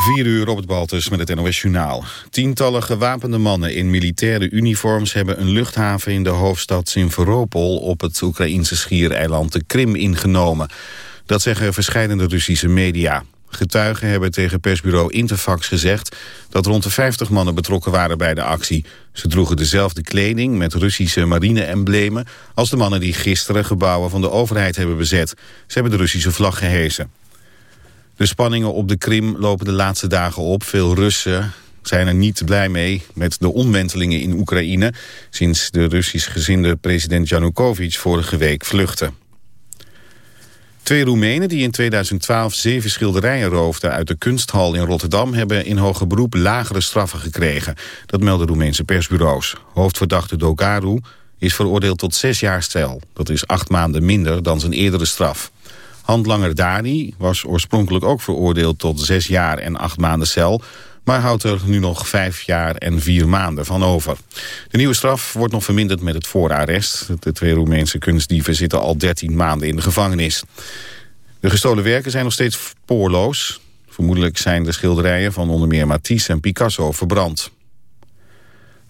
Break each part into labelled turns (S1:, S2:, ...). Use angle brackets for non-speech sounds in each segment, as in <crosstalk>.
S1: Vier uur op het Baltus met het NOS Journaal. Tientallen gewapende mannen in militaire uniforms... hebben een luchthaven in de hoofdstad Simferopol... op het Oekraïnse schiereiland de Krim ingenomen. Dat zeggen verschillende Russische media. Getuigen hebben tegen persbureau Interfax gezegd... dat rond de 50 mannen betrokken waren bij de actie. Ze droegen dezelfde kleding met Russische marine-emblemen... als de mannen die gisteren gebouwen van de overheid hebben bezet. Ze hebben de Russische vlag gehezen. De spanningen op de Krim lopen de laatste dagen op. Veel Russen zijn er niet blij mee met de omwentelingen in Oekraïne... sinds de Russisch gezinde president Janukovic vorige week vluchtte. Twee Roemenen die in 2012 zeven schilderijen roofden uit de kunsthal in Rotterdam... hebben in hoger beroep lagere straffen gekregen. Dat melden Roemeense persbureaus. Hoofdverdachte Dogaru is veroordeeld tot zes jaar cel. Dat is acht maanden minder dan zijn eerdere straf. Handlanger Dani was oorspronkelijk ook veroordeeld tot zes jaar en acht maanden cel maar houdt er nu nog vijf jaar en vier maanden van over. De nieuwe straf wordt nog verminderd met het voorarrest. De twee Roemeense kunstdieven zitten al 13 maanden in de gevangenis. De gestolen werken zijn nog steeds spoorloos. Vermoedelijk zijn de schilderijen van onder meer Matisse en Picasso verbrand.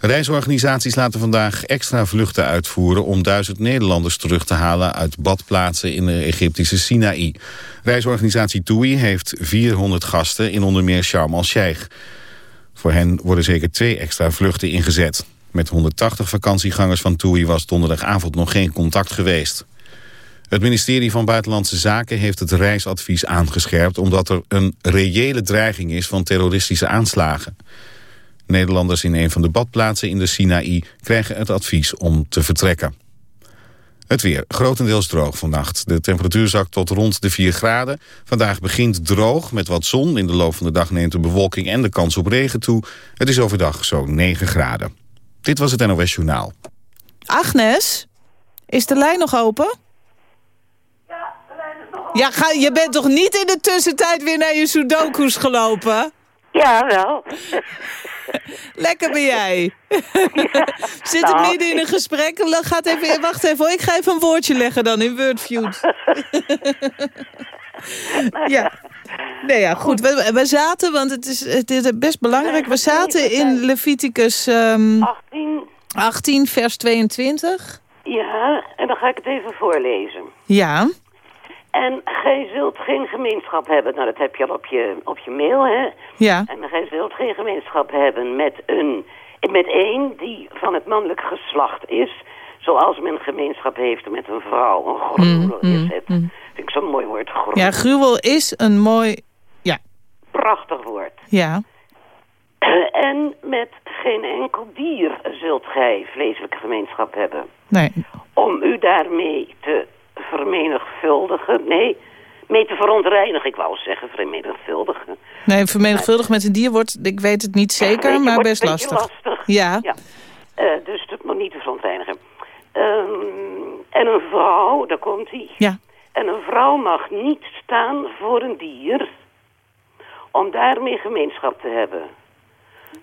S1: Reisorganisaties laten vandaag extra vluchten uitvoeren... om duizend Nederlanders terug te halen uit badplaatsen in de Egyptische Sinaï. Reisorganisatie TUI heeft 400 gasten in onder meer Sharm el-Sheikh. Voor hen worden zeker twee extra vluchten ingezet. Met 180 vakantiegangers van TUI was donderdagavond nog geen contact geweest. Het ministerie van Buitenlandse Zaken heeft het reisadvies aangescherpt... omdat er een reële dreiging is van terroristische aanslagen. Nederlanders in een van de badplaatsen in de Sinaï krijgen het advies om te vertrekken. Het weer, grotendeels droog vannacht. De temperatuur zakt tot rond de 4 graden. Vandaag begint droog met wat zon. In de loop van de dag neemt de bewolking en de kans op regen toe. Het is overdag zo'n 9 graden. Dit was het NOS Journaal.
S2: Agnes, is de lijn nog open?
S3: Ja, de lijn is nog
S2: Ja, ga, je bent toch niet in de tussentijd weer naar je sudoku's gelopen?
S3: Ja, wel. <laughs>
S2: Lekker ben jij. <laughs> Zit
S3: Nou,
S2: midden in een gesprek. Gaat even, wacht even hoor, ik ga even een woordje leggen dan in Wordfeud. <laughs> ja. Nee, ja, goed. We, we zaten, want het is, het is best belangrijk. We zaten in Leviticus ehm,
S3: 18.
S2: 18, vers 22.
S3: Ja, en dan ga ik het even voorlezen.
S2: Ja,
S3: En gij zult geen gemeenschap hebben. Nou, dat heb je al op je, op je mail, hè?
S2: ja,
S3: En gij zult geen gemeenschap hebben met een... Met één die van het mannelijk geslacht is. Zoals men gemeenschap heeft met een vrouw. Een gruwel
S2: mm,
S3: is het.
S2: mm.
S3: Vind ik zo'n mooi woord. Gruwel.
S2: ja, gruwel is een mooi... Ja,
S3: Prachtig woord.
S2: ja, <clears throat>
S3: En met geen enkel dier zult gij vleeselijke gemeenschap hebben.
S2: nee.
S3: Om u daarmee te vermenigvuldigen. Nee, mee te verontreinigen. Ik wou zeggen vermenigvuldigen.
S2: Nee, vermenigvuldigd met een dier wordt, ik weet het niet zeker,
S3: je,
S2: maar best lastig.
S3: lastig.
S2: Ja,
S3: Ja. Eh, dus dat moet niet te verontreinigen. Ehm, en een vrouw, daar komt hij.
S2: ja.
S3: En een vrouw mag niet staan voor een dier om daarmee gemeenschap te hebben.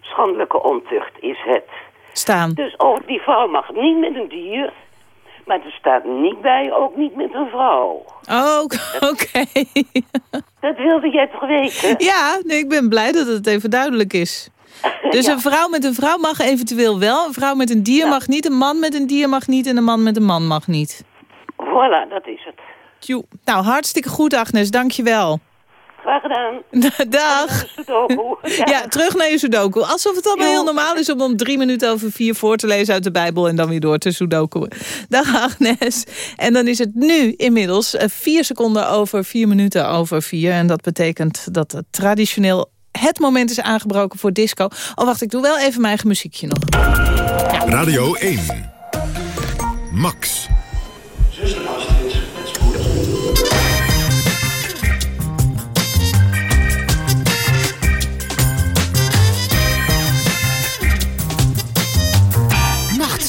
S3: Schandelijke ontucht is het.
S2: Staan.
S3: Dus oh, die vrouw mag niet met een dier, maar er staat niet bij, ook niet met een vrouw.
S2: Oh, oké.
S3: Dat wilde jij toch weten? <laughs>
S2: Ja, nee, ik ben blij dat het even duidelijk is. <laughs> Dus
S3: Ja.
S2: een vrouw met een vrouw mag eventueel wel. Een vrouw met een dier mag niet. Een man met een dier mag niet. En een man met een man mag niet.
S3: Voilà, dat is het.
S2: Tjoe. Nou, hartstikke goed, Agnes. Dank je wel.
S3: Graag gedaan. <laughs>
S2: Dag. <laughs> Ja, terug naar je sudoku. Alsof het allemaal heel normaal is om om drie minuten over vier voor te lezen uit de Bijbel... en dan weer door te sudoku. Dag Agnes. En dan is het nu inmiddels eh, vier seconden over vier minuten over vier. En dat betekent dat het traditioneel het moment is aangebroken voor disco. Oh, wacht, ik doe wel even mijn eigen muziekje nog.
S4: Radio 1. Max.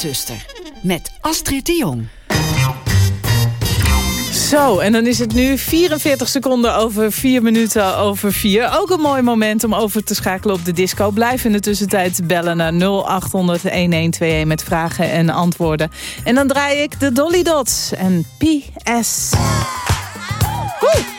S5: Nachtzuster met Astrid de Jong.
S2: Zo, en dan is het nu 44 seconden over 4 minuten over 4. Ook een mooi moment om over te schakelen op de disco. Blijf in de tussentijd bellen naar 0800-1121 met vragen en antwoorden. En dan draai ik de Dolly Dots en PS. Woe!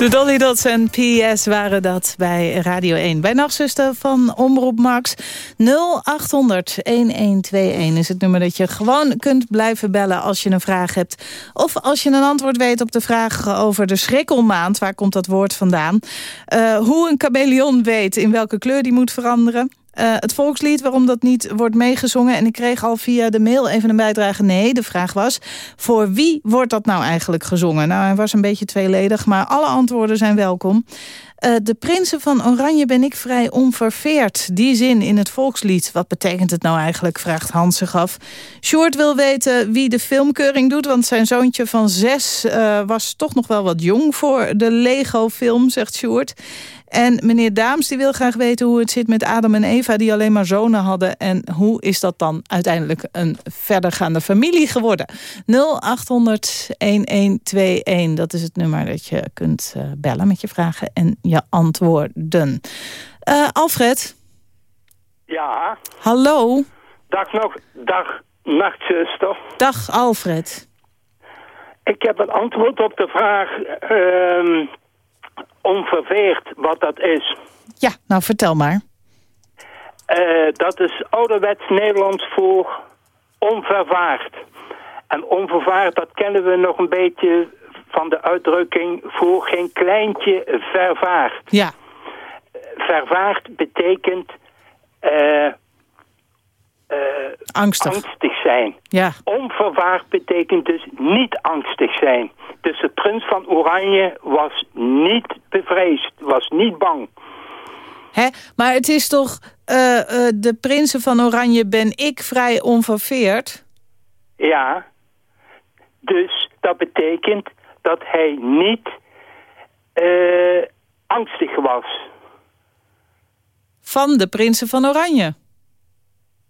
S2: De Dolly Dots en PS waren dat bij Radio 1. Bij Nachtzuster van Omroep Max 0800-1121 is het nummer dat je gewoon kunt blijven bellen als je een vraag hebt. Of als je een antwoord weet op de vraag over de schrikkelmaand. Waar komt dat woord vandaan? Uh, hoe een chameleon weet in welke kleur die moet veranderen. Uh, het volkslied, waarom dat niet wordt meegezongen. En ik kreeg al via de mail even een bijdrage. Nee, de vraag was, voor wie wordt dat nou eigenlijk gezongen? Nou, hij was een beetje tweeledig, maar alle antwoorden zijn welkom. Uh, de prinsen van Oranje ben ik vrij onverveerd. Die zin in het volkslied. Wat betekent het nou eigenlijk, vraagt Hans zich af. Short wil weten wie de filmkeuring doet... want zijn zoontje van zes uh, was toch nog wel wat jong voor de Lego-film, zegt Short. En meneer Daams die wil graag weten hoe het zit met Adam en Eva... die alleen maar zonen hadden. En hoe is dat dan uiteindelijk een verdergaande familie geworden? 0800-1121, dat is het nummer dat je kunt uh, bellen met je vragen en je antwoorden. Uh, Alfred?
S6: Ja?
S2: Hallo?
S6: Dag nog, dag nachtzuster.
S2: Dag Alfred.
S6: Ik heb een antwoord op de vraag... Uh, onverveerd wat dat is.
S2: Ja, nou vertel maar.
S6: Uh, dat is ouderwets Nederlands voor onvervaard. En onvervaard, dat kennen we nog een beetje van de uitdrukking voor geen kleintje vervaart.
S2: Ja,
S6: Vervaard betekent eh, eh,
S2: angstig.
S6: angstig zijn.
S2: Ja,
S6: Onverwaard betekent dus niet angstig zijn. Dus de prins van Oranje was niet bevreesd, was niet bang.
S2: Hè? maar het is toch... eh, de prinsen van Oranje ben ik vrij onverveerd?
S6: Ja, dus dat betekent dat hij niet eh, angstig was.
S2: Van de prinsen van Oranje.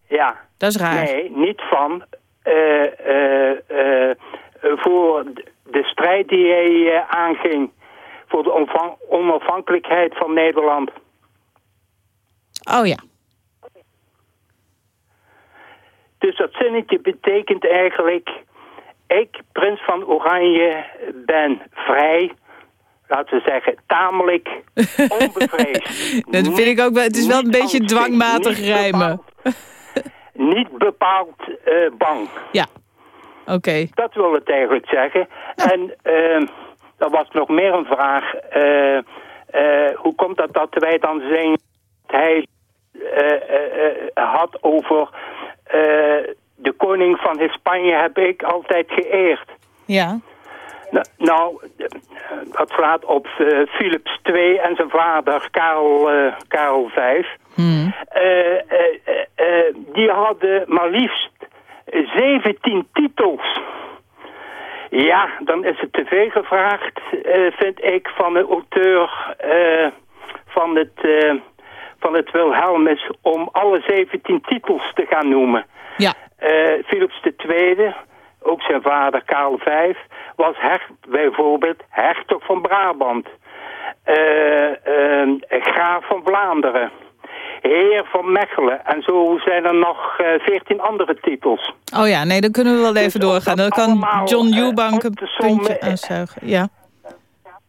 S6: Ja,
S2: Dat is raar.
S6: nee, niet van eh, eh, voor de strijd die hij aanging voor de onafhankelijkheid van Nederland.
S2: Oh ja.
S6: Dus dat zinnetje betekent eigenlijk... ik, prins van Oranje, ben vrij... laten we zeggen, tamelijk <laughs> onbevreesd.
S2: Dat vind ik ook wel. Het is wel een beetje dwangmatig
S6: niet
S2: rijmen.
S6: bepaald- <laughs> niet bepaald eh, bang.
S2: Ja. Oké.
S6: Dat wil het eigenlijk zeggen. En uh, er was nog meer een vraag. Eh, eh, hoe komt het dat wij dan zeggen... dat hij had over... de koning van Spanje heb ik altijd geëerd.
S2: Ja.
S6: Nou, nou, dat slaat op eh, Philips II en zijn vader Karel, eh, Karel V.
S2: Hmm.
S6: Eh, die hadden maar liefst 17 titels. Ja, dan is het te veel gevraagd, vind ik, van de auteur van, het, van het Wilhelmus om alle 17 titels te gaan noemen.
S2: Ja.
S6: Eh, Philips II, ook zijn vader Karel V, was her, bijvoorbeeld hertog van Brabant. Eh, eh, graaf van Vlaanderen. Heer van Mechelen. En zo zijn er nog veertien andere titels.
S2: Oh ja, nee, dan kunnen we wel even
S6: om
S2: doorgaan. Dan kan John Eubank
S6: op
S2: een
S6: sommen,
S2: puntje aanzuigen. Ja.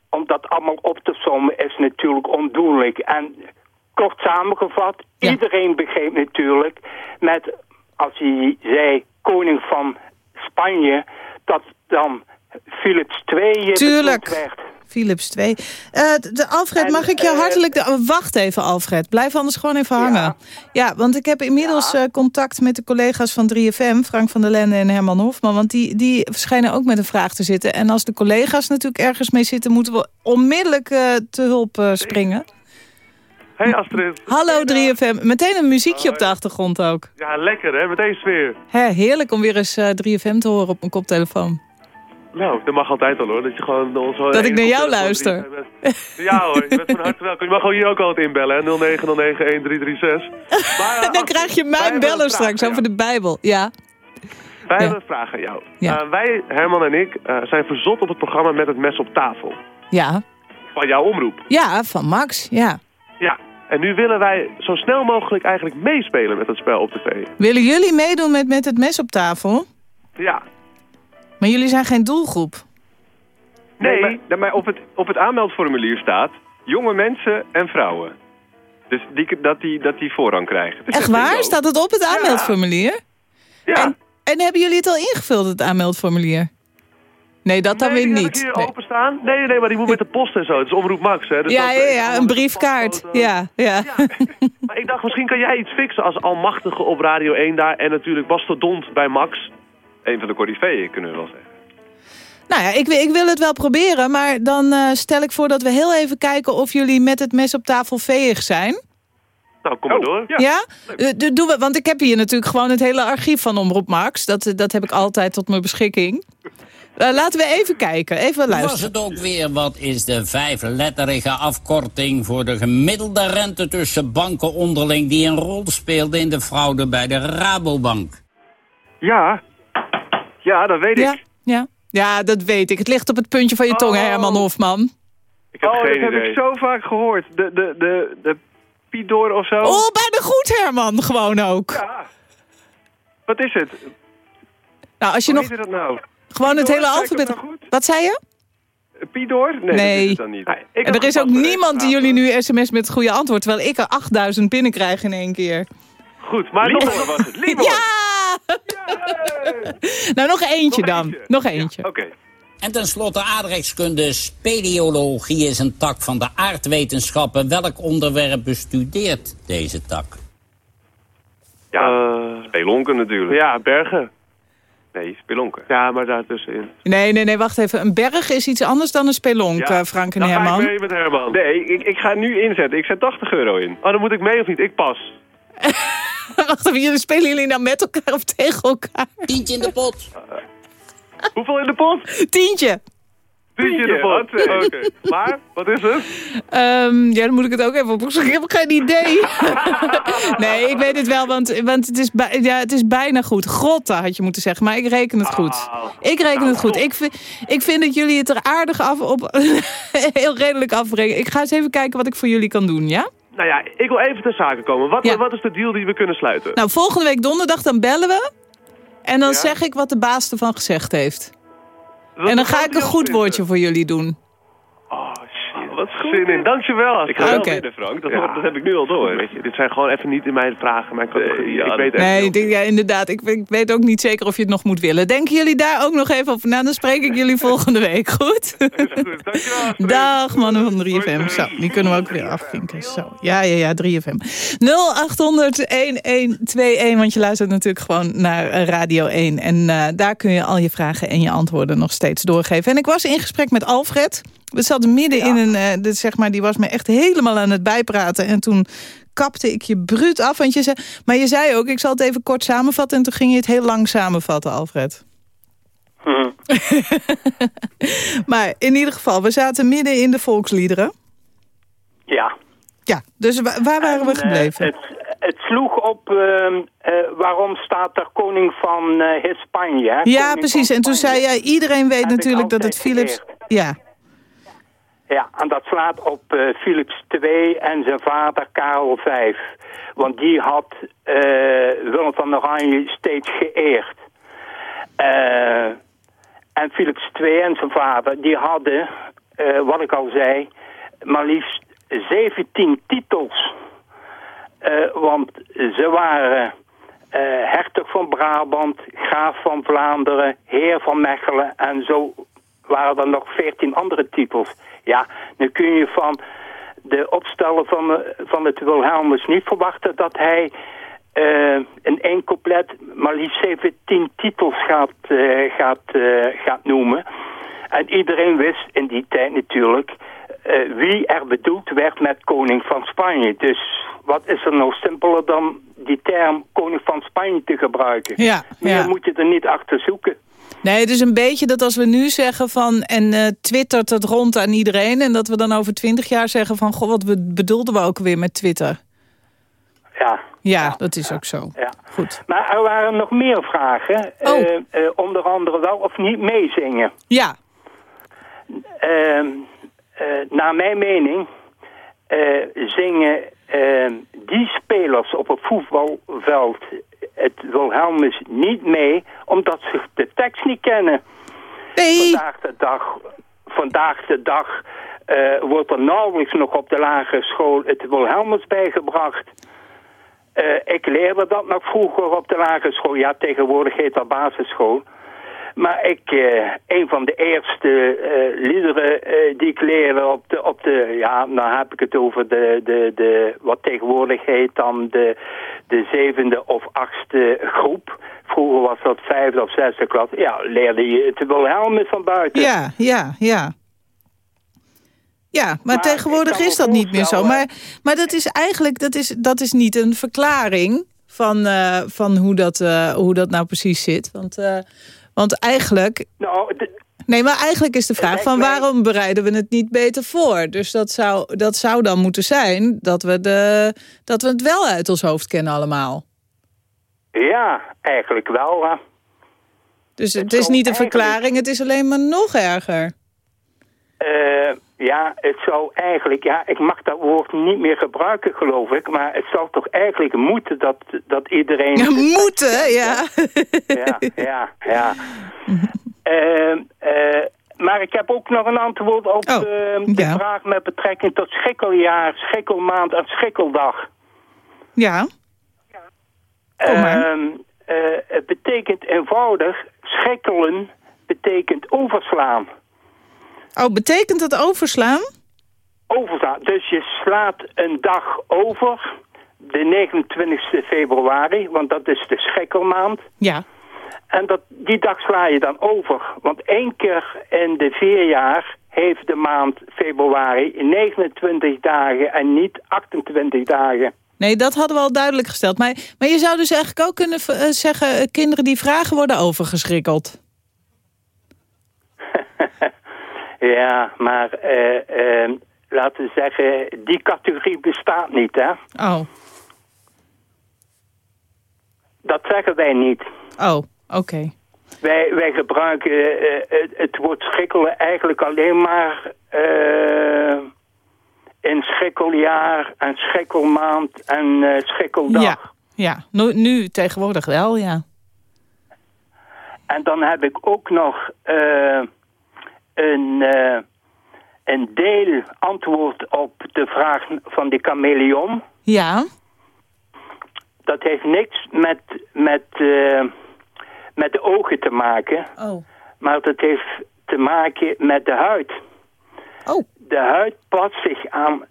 S6: Om dat allemaal op te sommen is natuurlijk ondoenlijk. En kort samengevat,
S2: Ja.
S6: iedereen begreep natuurlijk met, als hij zei, koning van Spanje, dat dan Philips II
S2: Tuurlijk.
S6: werd.
S2: Philips 2. de Alfred,
S6: En,
S2: mag ik je
S6: eh,
S2: hartelijk... de- oh, wacht even, Alfred. Blijf anders gewoon even hangen. Ja, want ik heb inmiddels eh, contact met de collega's van 3FM... Frank van der Lende en Herman Hofman. Want die, die schijnen ook met een vraag te zitten. En als de collega's natuurlijk ergens mee zitten... moeten we onmiddellijk eh, te hulp eh, springen.
S7: Hey Astrid.
S2: Hallo 3FM. Meteen een muziekje op de achtergrond ook.
S7: Ja, lekker hè, meteen sfeer.
S2: Hè, heerlijk om weer eens eh, 3FM te horen op mijn koptelefoon.
S7: Nou, dat mag altijd al hoor. Dat, je gewoon ons
S2: Dat ik naar jou luister.
S7: Ja hoor, je bent van harte welkom. Je mag gewoon hier ook altijd inbellen, hè. 0909-1336. <laughs> Maar, eh,
S2: Dan krijg je mijn
S7: vraag
S2: straks over de Bijbel. Ja.
S7: Wij
S2: Ja.
S7: hebben een vraag aan jou.
S2: Ja.
S7: Eh, wij, Herman en ik, eh, zijn verzot op het programma Met het Mes op tafel.
S2: Ja.
S7: Van jouw omroep.
S2: Ja, van Max. Ja.
S7: Ja. En nu willen wij zo snel mogelijk eigenlijk meespelen met het spel op tv.
S2: Willen jullie meedoen met, met het mes op tafel?
S7: Ja.
S2: Maar jullie zijn geen doelgroep.
S7: Nee,
S8: Nee, maar, maar op, het, op het aanmeldformulier staat jonge mensen en vrouwen. Dus die, dat, die, dat die voorrang krijgen. Dus
S2: Echt
S8: dat
S2: waar? Staat het op het aanmeldformulier?
S7: Ja.
S2: En, en hebben jullie het al ingevuld, het aanmeldformulier? Nee, dat dan
S7: nee,
S2: weer niet.
S7: ik hier
S2: Nee.
S7: openstaan. Nee, nee, nee, maar die moet met de post en zo. Het is Omroep Max, hè. Dus
S2: Ja,
S7: dat,
S2: ja,
S7: eh,
S2: ja, een briefkaart. Ja, ja.
S7: Ja. <laughs> maar ik dacht, misschien kan jij iets fixen als almachtige op Radio 1 daar. En natuurlijk Bastodont bij Max.
S8: Een van de corifeeën, kunnen we wel zeggen.
S2: Nou ja, ik, wil- ik wil het wel proberen, maar dan eh, stel ik voor dat we heel even kijken of jullie met het mes op tafel veeg zijn.
S7: Nou, kom maar
S8: Oh,
S7: door.
S8: ja.
S2: Ja? Eh, d- doen we, want ik heb hier natuurlijk gewoon het hele archief van Omroep Max. Dat, eh, dat heb ik altijd tot mijn beschikking. Eh, laten we even kijken, even
S9: Was
S2: luisteren.
S9: het ook weer, wat is de vijfletterige afkorting voor de gemiddelde rente tussen banken onderling die een rol speelde in de fraude bij de Rabobank?
S8: Ja, ja dat weet
S2: Ja,
S8: ik.
S2: ja. ja, dat weet ik. Het ligt op het puntje van je tong,
S8: Oh.
S2: Herman Hofman.
S7: Ik heb
S8: oh,
S7: geen
S8: dat
S7: idee.
S8: heb ik zo vaak gehoord. De, de, de, de Pidor of zo.
S2: Oh, bijna goed, Herman, gewoon ook.
S8: Ja. Wat is het?
S2: Nou, als je
S8: Hoe
S2: nog
S8: heet dat nou?
S2: Gewoon het hele alfabet... Wat zei je?
S8: Pidor? Nee,
S2: Nee.
S8: dat is het dan niet.
S2: En er is ook niemand die jullie nu sms met het goede antwoord... terwijl ik er 8000 binnenkrijg in één keer.
S7: Goed, maar nog
S8: Libor was het. Libor.
S2: Ja! nou, nog eentje
S8: Nog
S2: dan.
S8: eentje.
S2: Nog eentje.
S8: Oké.
S9: En tenslotte aardrijkskunde. Speleologie is een tak van de aardwetenschappen. Welk onderwerp bestudeert deze tak?
S8: Ja, spelonken natuurlijk.
S7: Ja, bergen.
S8: Nee, spelonken.
S7: Ja, maar daartussenin.
S2: Nee, nee, nee, wacht even. Een berg is iets anders dan een spelonk,
S8: Ja,
S2: eh, Frank en
S7: Dan ga ik
S2: Herman.
S7: mee met Herman.
S8: Nee, ik, ik ga nu inzetten. Ik zet 80 euro in.
S7: Oh, dan moet ik mee of niet? Ik pas. <laughs>
S2: wacht even, jullie spelen jullie nou met elkaar of tegen elkaar?
S9: Tientje in de pot.
S7: Hoeveel in de pot?
S2: Tientje.
S7: Tientje in de
S8: wat
S7: pot.
S8: zeg.
S7: Oké. Maar, wat is het?
S2: Ehm, ja, dan moet ik het ook even opzoeken. Ik heb geen idee. <laughs> nee, ik weet het wel, want, want het, is bij- ja, het is bijna goed. Grotta had je moeten zeggen, maar ik reken het goed. Ik reken het goed. Ik vind, ik vind dat jullie het er aardig af op... <laughs> heel redelijk afbrengen. Ik ga eens even kijken wat ik voor jullie kan doen, ja?
S7: Nou ja, ik wil even ter zake komen. Wat,
S2: Ja.
S7: wat is de deal die we kunnen sluiten?
S2: Nou, volgende week donderdag dan bellen we. En dan
S7: Ja?
S2: zeg ik wat de baas ervan gezegd heeft. En dan ga ik een
S7: die
S2: goed woordje voor jullie doen.
S8: Wat goed,
S7: Zin in. Dankjewel,
S8: Ik ga wel winnen, Frank. Dat,
S7: Ja.
S8: dat heb ik nu al door.
S7: Weet je, dit zijn gewoon even niet in mijn vragen, mijn categorie.
S8: Nee, ja,
S7: ik weet echt
S2: Nee, ik denk- ja, inderdaad. Ik, ik weet ook niet zeker of je het nog moet willen. Denken jullie daar ook nog even over na? Dan spreek ik jullie volgende week, goed?
S7: Goed, <laughs> Dankjewel. <laughs>
S2: Dag mannen van 3FM. Zo, die kunnen we ook weer afvinken. Zo, ja, ja, ja, 3FM. 0800-1121, want je luistert natuurlijk gewoon naar eh, Radio 1. En eh, daar kun je al je vragen en je antwoorden nog steeds doorgeven. En ik was in gesprek met Alfred. We zaten midden in een, dit, zeg maar, die was me echt helemaal aan het bijpraten. En toen kapte ik je bruut af. Want je zei, maar je zei ook, ik zal het even kort samenvatten. En toen ging je het heel lang samenvatten, Alfred.
S6: Hm. <laughs>
S2: Maar in ieder geval, we zaten midden in de volksliederen.
S6: Ja.
S2: Ja, dus wa- waar waren we
S6: En, eh,
S2: gebleven?
S6: het, het sloeg op ehm, eh, waarom staat er koning van Spanje. hè?
S2: ja,
S6: Koning
S2: precies.
S6: van
S2: En toen zei jij, iedereen weet natuurlijk dat het Philips...
S6: geleerd.
S2: Ja,
S6: Ja, en dat slaat op eh, Philips II en zijn vader Karel V. Want die had eh, Willem van Oranje steeds geëerd. Eh, en Philips II en zijn vader, die hadden, eh, wat ik al zei, maar liefst 17 titels. Eh, want ze waren eh, hertog van Brabant, graaf van Vlaanderen, heer van Mechelen en zo waren er nog 14 andere titels. Ja, nu kun je van de opsteller van, eh, van het Wilhelmus niet verwachten dat hij eh, in één couplet maar liefst 17 titels gaat, eh, gaat, gaat noemen. En iedereen wist in die tijd natuurlijk wie er bedoeld werd met koning van Spanje. Dus wat is er nou simpeler dan die term koning van Spanje te gebruiken?
S2: ja,
S6: Meer
S2: ja.
S6: moet je er niet achter zoeken.
S2: Nee, het is een beetje dat als we nu zeggen van... en eh, twittert het rond aan iedereen... en dat we dan over twintig jaar zeggen van... goh, wat be- bedoelden we ook weer met Twitter?
S6: Ja.
S2: Ja, dat is ook zo.
S6: Ja.
S2: Goed.
S6: Maar er waren nog meer vragen.
S2: Oh.
S6: Eh, onder andere wel of niet meezingen.
S2: Ja,
S6: Ehm, eh, naar mijn mening zingen ehm, die spelers op het voetbalveld het Wilhelmus niet mee... omdat ze de tekst niet kennen.
S2: nee.
S6: Vandaag de dag, vandaag de dag eh, wordt er nauwelijks nog op de lagere school het Wilhelmus bijgebracht. Eh, ik leerde dat nog vroeger op de lagere school. Ja, tegenwoordig heet dat basisschool. Maar ik, eh, een van de eerste eh, liederen eh, die ik leerde op de, op de, ja, nou heb ik het over de, de, de wat tegenwoordig heet dan de, de zevende of achtste groep. Vroeger was dat vijfde of zesde klas. Ja, leerde je het Wilhelmus van buiten.
S2: Ja, ja, ja. Ja, maar,
S6: Maar
S2: tegenwoordig is dat niet meer zo. Maar, maar dat is eigenlijk dat is, dat is niet een verklaring van, van hoe, dat, hoe dat nou precies zit. Want, want eigenlijk...
S6: Nou, de-
S2: Nee, maar eigenlijk is de vraag van waarom bereiden we het niet beter voor? Dus dat zou, dat zou dan moeten zijn dat we, de, dat we het wel uit ons hoofd kennen allemaal.
S6: ja, eigenlijk wel. Hè.
S2: Dus het,
S6: Het
S2: is niet een verklaring, het is alleen maar nog erger.
S6: Eh, ja, het zou eigenlijk, ja, ik mag dat woord niet meer gebruiken, geloof ik. Maar het zou toch eigenlijk moeten dat, dat iedereen.
S2: Ja, moeten, ja.
S6: ja, ja. ja. <laughs> Eh, eh, maar ik heb ook nog een antwoord op
S2: Oh,
S6: eh, de
S2: ja.
S6: vraag met betrekking tot schrikkeljaar, schrikkelmaand en schrikkeldag.
S2: Ja.
S6: Ehm, eh, het betekent eenvoudig, schrikkelen betekent overslaan.
S2: Oh, betekent dat overslaan?
S6: Overslaan. Dus je slaat een dag over, de 29 februari, want dat is de schikkelmaand.
S2: Ja.
S6: En dat, die dag sla je dan over. Want één keer in de vier jaar heeft de maand februari 29 dagen en niet 28 dagen.
S2: Nee, dat hadden we al duidelijk gesteld. Maar, maar je zou dus eigenlijk ook kunnen eh, zeggen... eh, kinderen die vragen worden overgeschrikkeld. <laughs>
S6: Ja, maar eh, eh, laten we zeggen, die categorie bestaat niet, hè?
S2: Oh,
S6: Dat zeggen wij niet.
S2: oh, oké.
S6: Wij, wij gebruiken eh, het, woord schrikkelen eigenlijk alleen maar in schrikkeljaar en schrikkelmaand en schrikkeldag.
S2: Ja, ja. Nu, nu tegenwoordig wel, ja.
S6: En dan heb ik ook nog een, eh, een deel antwoord op de vraag van de chameleon.
S2: Ja,
S6: Dat heeft niks met, met, eh, met de ogen te maken,
S2: oh.
S6: maar dat heeft te maken met de huid.
S2: Oh,
S6: De huid past zich aan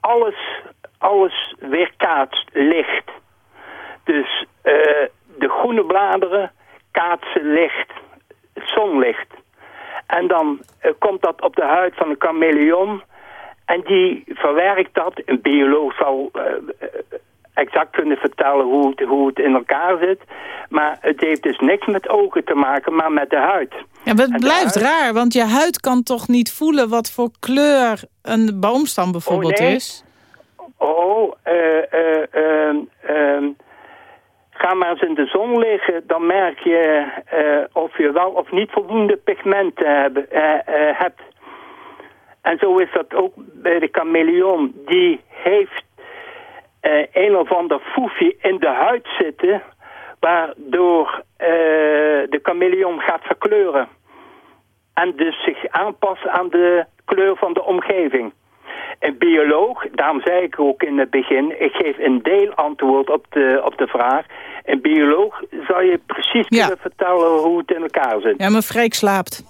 S6: alles, alles weerkaatst licht. Dus eh, de groene bladeren kaatsen licht, het zonlicht. En dan eh, komt dat op de huid van een chameleon. En die verwerkt dat. Een bioloog zal eh, eh, exact kunnen vertellen hoe het, hoe het in elkaar zit. Maar het heeft dus niks met ogen te maken, maar met de huid.
S2: ja, maar het
S6: En
S2: blijft
S6: huid-
S2: raar, want je huid kan toch niet voelen... wat voor kleur een boomstam bijvoorbeeld
S6: nee.
S2: is?
S6: Oh, eh, eh, ehm, ga maar eens in de zon liggen, dan merk je eh, of je wel of niet voldoende pigmenten eh, eh, hebt. En zo is dat ook bij de chameleon. Die heeft een of ander foefje in de huid zitten, waardoor de chameleon gaat verkleuren. En dus zich aanpassen aan de kleur van de omgeving. Een bioloog, daarom zei ik ook in het begin, ik geef een deelantwoord op de, op de vraag. Een bioloog zal je precies
S2: Ja.
S6: kunnen vertellen hoe het in elkaar zit.
S2: Ja, maar Freek slaapt.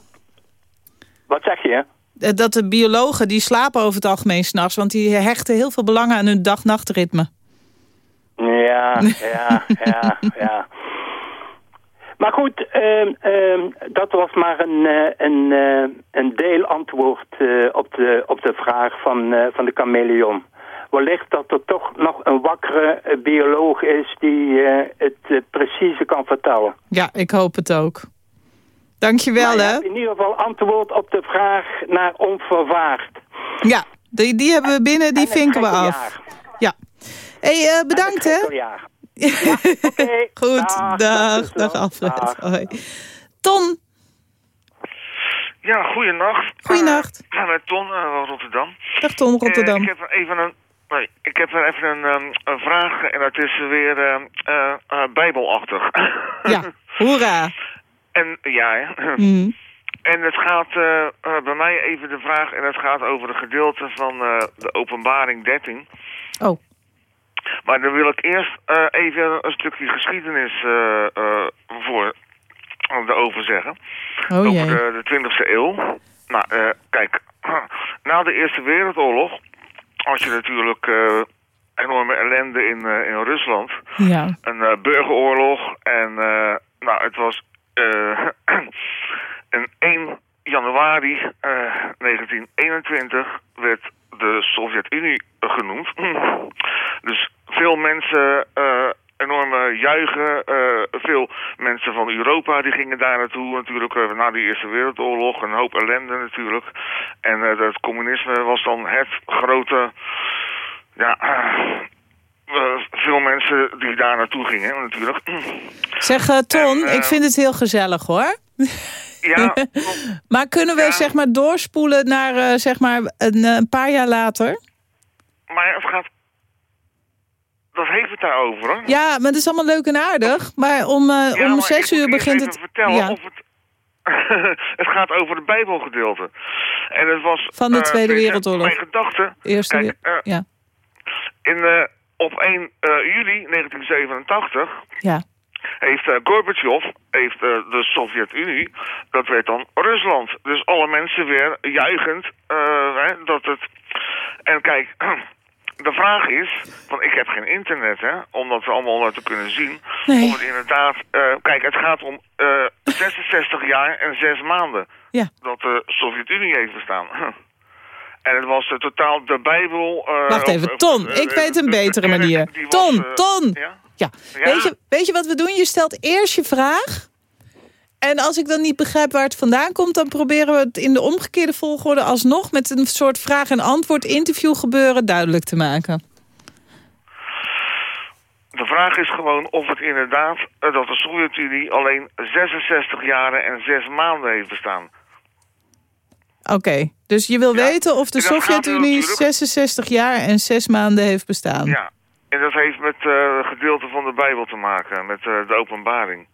S6: Wat zeg je?
S2: Eh, Dat de biologen, die slapen over het algemeen s'nachts... want die hechten heel veel belang aan hun dag-nachtritme.
S6: Ja, <laughs> ja, ja, ja. Maar goed, ehm, ehm, dat was maar een, eh, een, eh, een deelantwoord eh, op, de, op de vraag van, van de chameleon. Wellicht dat er toch nog een wakkere bioloog is die het precieze kan vertellen.
S2: Ja, ik hoop het ook. Dankjewel,
S6: je
S2: hè?
S6: in ieder geval antwoord op de vraag naar onverwaard.
S2: Ja, die, die hebben we binnen, die
S6: En
S2: vinken we af. Ja. hey, eh, bedankt, hè?
S6: Ja.
S2: Goed, dag,
S6: dag,
S2: dag,
S6: zuster.
S2: Alfred.
S6: Dag.
S2: Hoi. Ton,
S10: Ja, goeienacht.
S2: Goeienacht.
S10: Uh, met Ton, uh, Rotterdam.
S2: dag Ton, Rotterdam.
S10: Eh, ik heb even een... Nee, ik heb er even een, um, een vraag en dat is weer uh, uh, bijbelachtig.
S2: ja, <laughs> hoera.
S10: En ja, hè.
S2: Mm.
S10: En het gaat bij mij even de vraag, en het gaat over de gedeelte van uh, de openbaring 13.
S2: Oh.
S10: Maar dan wil ik eerst uh, even een stukje geschiedenis uh, uh, voor erover zeggen.
S2: Oh,
S10: over
S2: jee.
S10: de, de 20e eeuw. Nou, kijk, <clears throat> na de Eerste Wereldoorlog had je natuurlijk enorme ellende in, in Rusland.
S2: Ja.
S10: Een burgeroorlog en nou, het was <clears throat> een 1 januari 1921 werd de Sovjet-Unie genoemd. dus veel mensen uh, enorme juichen. Uh, veel mensen van Europa die gingen daar naartoe natuurlijk uh, na de Eerste Wereldoorlog. Een hoop ellende natuurlijk. En het communisme was dan het grote... Ja, veel mensen die daar naartoe gingen natuurlijk.
S2: Zeg Ton, en, ik vind het heel gezellig hoor.
S10: Ja. <laughs>
S2: maar kunnen we ja. zeg maar doorspoelen naar zeg maar een, een paar jaar later?
S10: Maar het gaat dat heeft het daarover.
S2: Ja, maar het is allemaal leuk en aardig. Maar om, uh,
S10: ja,
S2: om
S10: maar
S2: zes uur begint het...
S10: vertellen
S2: ja.
S10: of het... <laughs> het gaat over het Bijbelgedeelte. En het was...
S2: Van de
S10: uh,
S2: Tweede Wereldoorlog.
S10: Mijn gedachte...
S2: Eerste
S10: kijk, uh,
S2: ja.
S10: In, op 1 juli 1987...
S2: Ja.
S10: heeft uh, Gorbachev, heeft uh, de Sovjet-Unie, dat werd dan Rusland. Dus alle mensen weer juichend uh, hè, dat het... En kijk, <clears throat> de vraag is, want ik heb geen internet, hè, om dat allemaal te kunnen zien.
S2: Nee.
S10: Om het inderdaad, kijk, het gaat om 66 jaar en 6 maanden
S2: ja.
S10: dat de Sovjet-Unie heeft bestaan. <laughs> En het was totaal de Bijbel...
S2: Wacht even, Ton, ik weet een betere manier. Ton, Ton!
S10: Ja?
S2: Ja. Weet, je, weet je wat we doen? Je stelt eerst je vraag. En als ik dan niet begrijp waar het vandaan komt... dan proberen we het in de omgekeerde volgorde alsnog... met een soort vraag- en antwoord interview gebeuren duidelijk te maken.
S10: De vraag is gewoon of het inderdaad... dat de Sovjet-Unie alleen 66 jaren en 6 maanden heeft bestaan.
S2: Oké, okay. dus je wil
S10: ja.
S2: weten of de Sovjet-Unie natuurlijk... 66 jaar en 6 maanden heeft bestaan?
S10: Ja, en dat heeft met uh, gedeelte van de Bijbel te maken, met uh, de openbaring.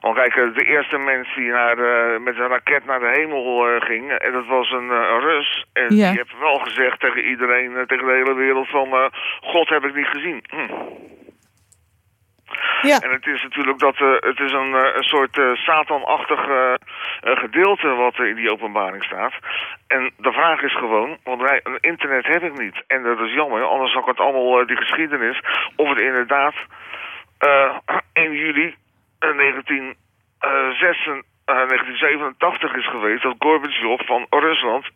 S10: Want kijk, de eerste mens die naar, uh, met een raket naar de hemel ging, en dat was een, een Rus. En
S2: ja.
S10: die heeft wel gezegd tegen iedereen, tegen de hele wereld van, God heb ik niet gezien. Hm.
S2: Ja.
S10: En het is natuurlijk dat het is een, een soort satanachtig gedeelte wat er in die openbaring staat. En de vraag is gewoon, want wij, een internet heb ik niet. En dat is jammer, anders zag ik het allemaal die geschiedenis. Of het inderdaad <clears throat> 1 juli 19, 6, 1987 is geweest dat Gorbachev van Rusland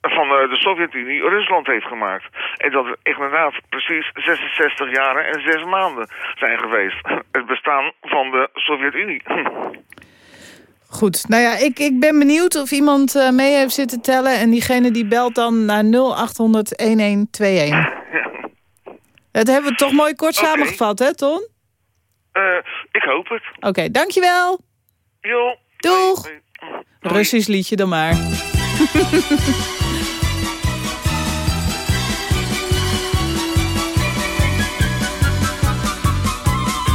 S10: van de Sovjet-Unie Rusland heeft gemaakt. En dat het inderdaad precies 66 jaren en 6 maanden zijn geweest. <laughs> Het bestaan van de Sovjet-Unie. <laughs>
S2: Goed, nou ja, ik, ik ben benieuwd of iemand mee heeft zitten tellen... en diegene die belt dan naar 0800-1121. <laughs> Ja. Dat hebben we toch mooi kort okay. samengevat, hè, Ton?
S10: Uh, ik hoop het.
S2: Oké, okay, dankjewel.
S10: Jo.
S2: Doeg. Russisch liedje dan maar.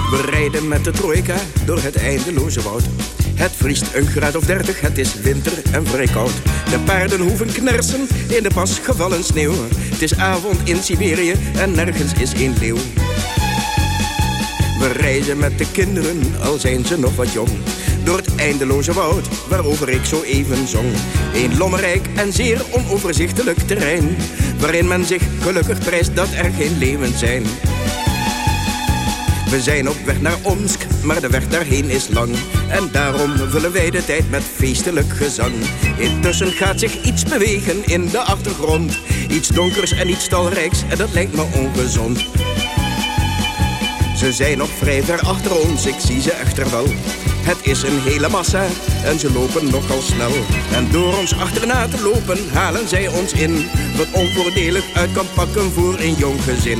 S11: We rijden met de trojka door het eindeloze woud. Het vriest een graad of dertig, het is winter en vrij koud. De paarden hoeven knersen in de pas gevallen sneeuw. Het is avond in Siberië en nergens is een leeuw. We reizen met de kinderen, al zijn ze nog wat jong. Door het eindeloze woud, waarover ik zo even zong. Een lommerrijk en zeer onoverzichtelijk terrein. Waarin men zich gelukkig prijst dat er geen leeuwen zijn. We zijn op weg naar Omsk, maar de weg daarheen is lang. En daarom vullen wij de tijd met feestelijk gezang. Intussen gaat zich iets bewegen in de achtergrond. Iets donkers en iets talrijks, en dat lijkt me ongezond. Ze zijn nog vrij ver achter ons, ik zie ze echter wel. Het is een hele massa en ze lopen nogal snel. En door ons achterna te lopen halen zij ons in. Wat onvoordelig uit kan pakken voor een jong gezin.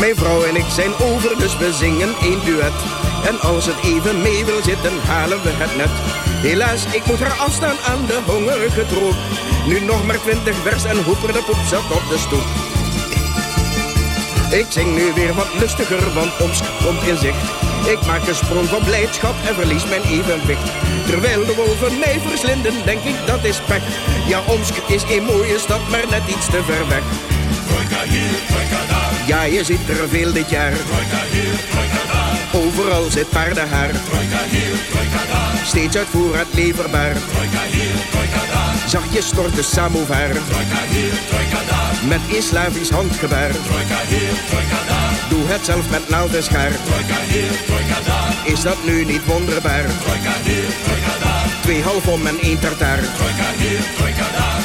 S11: Mijn vrouw en ik zijn over, dus we zingen één duet. En als het even mee wil zitten, halen we het net. Helaas, ik moet haar afstaan aan de hongerige troep. Nu nog maar twintig vers en hoeper de poep zat op de stoep. Ik zing nu weer wat lustiger, want Omsk komt in zicht. Ik maak een sprong van blijdschap en verlies mijn evenwicht. Terwijl de wolven mij verslinden, denk ik dat is pech. Ja, Omsk is een mooie stad, maar net iets te ver weg. Ja, je ziet er veel dit jaar. Overal zit paardenhaar. Steeds uit voorraad leverbaar. Zachtjes stort de samovar. Met een handgebaar. Doe het zelf met naald en schaar. Is dat nu niet wonderbaar? Twee halfom en één tartaar.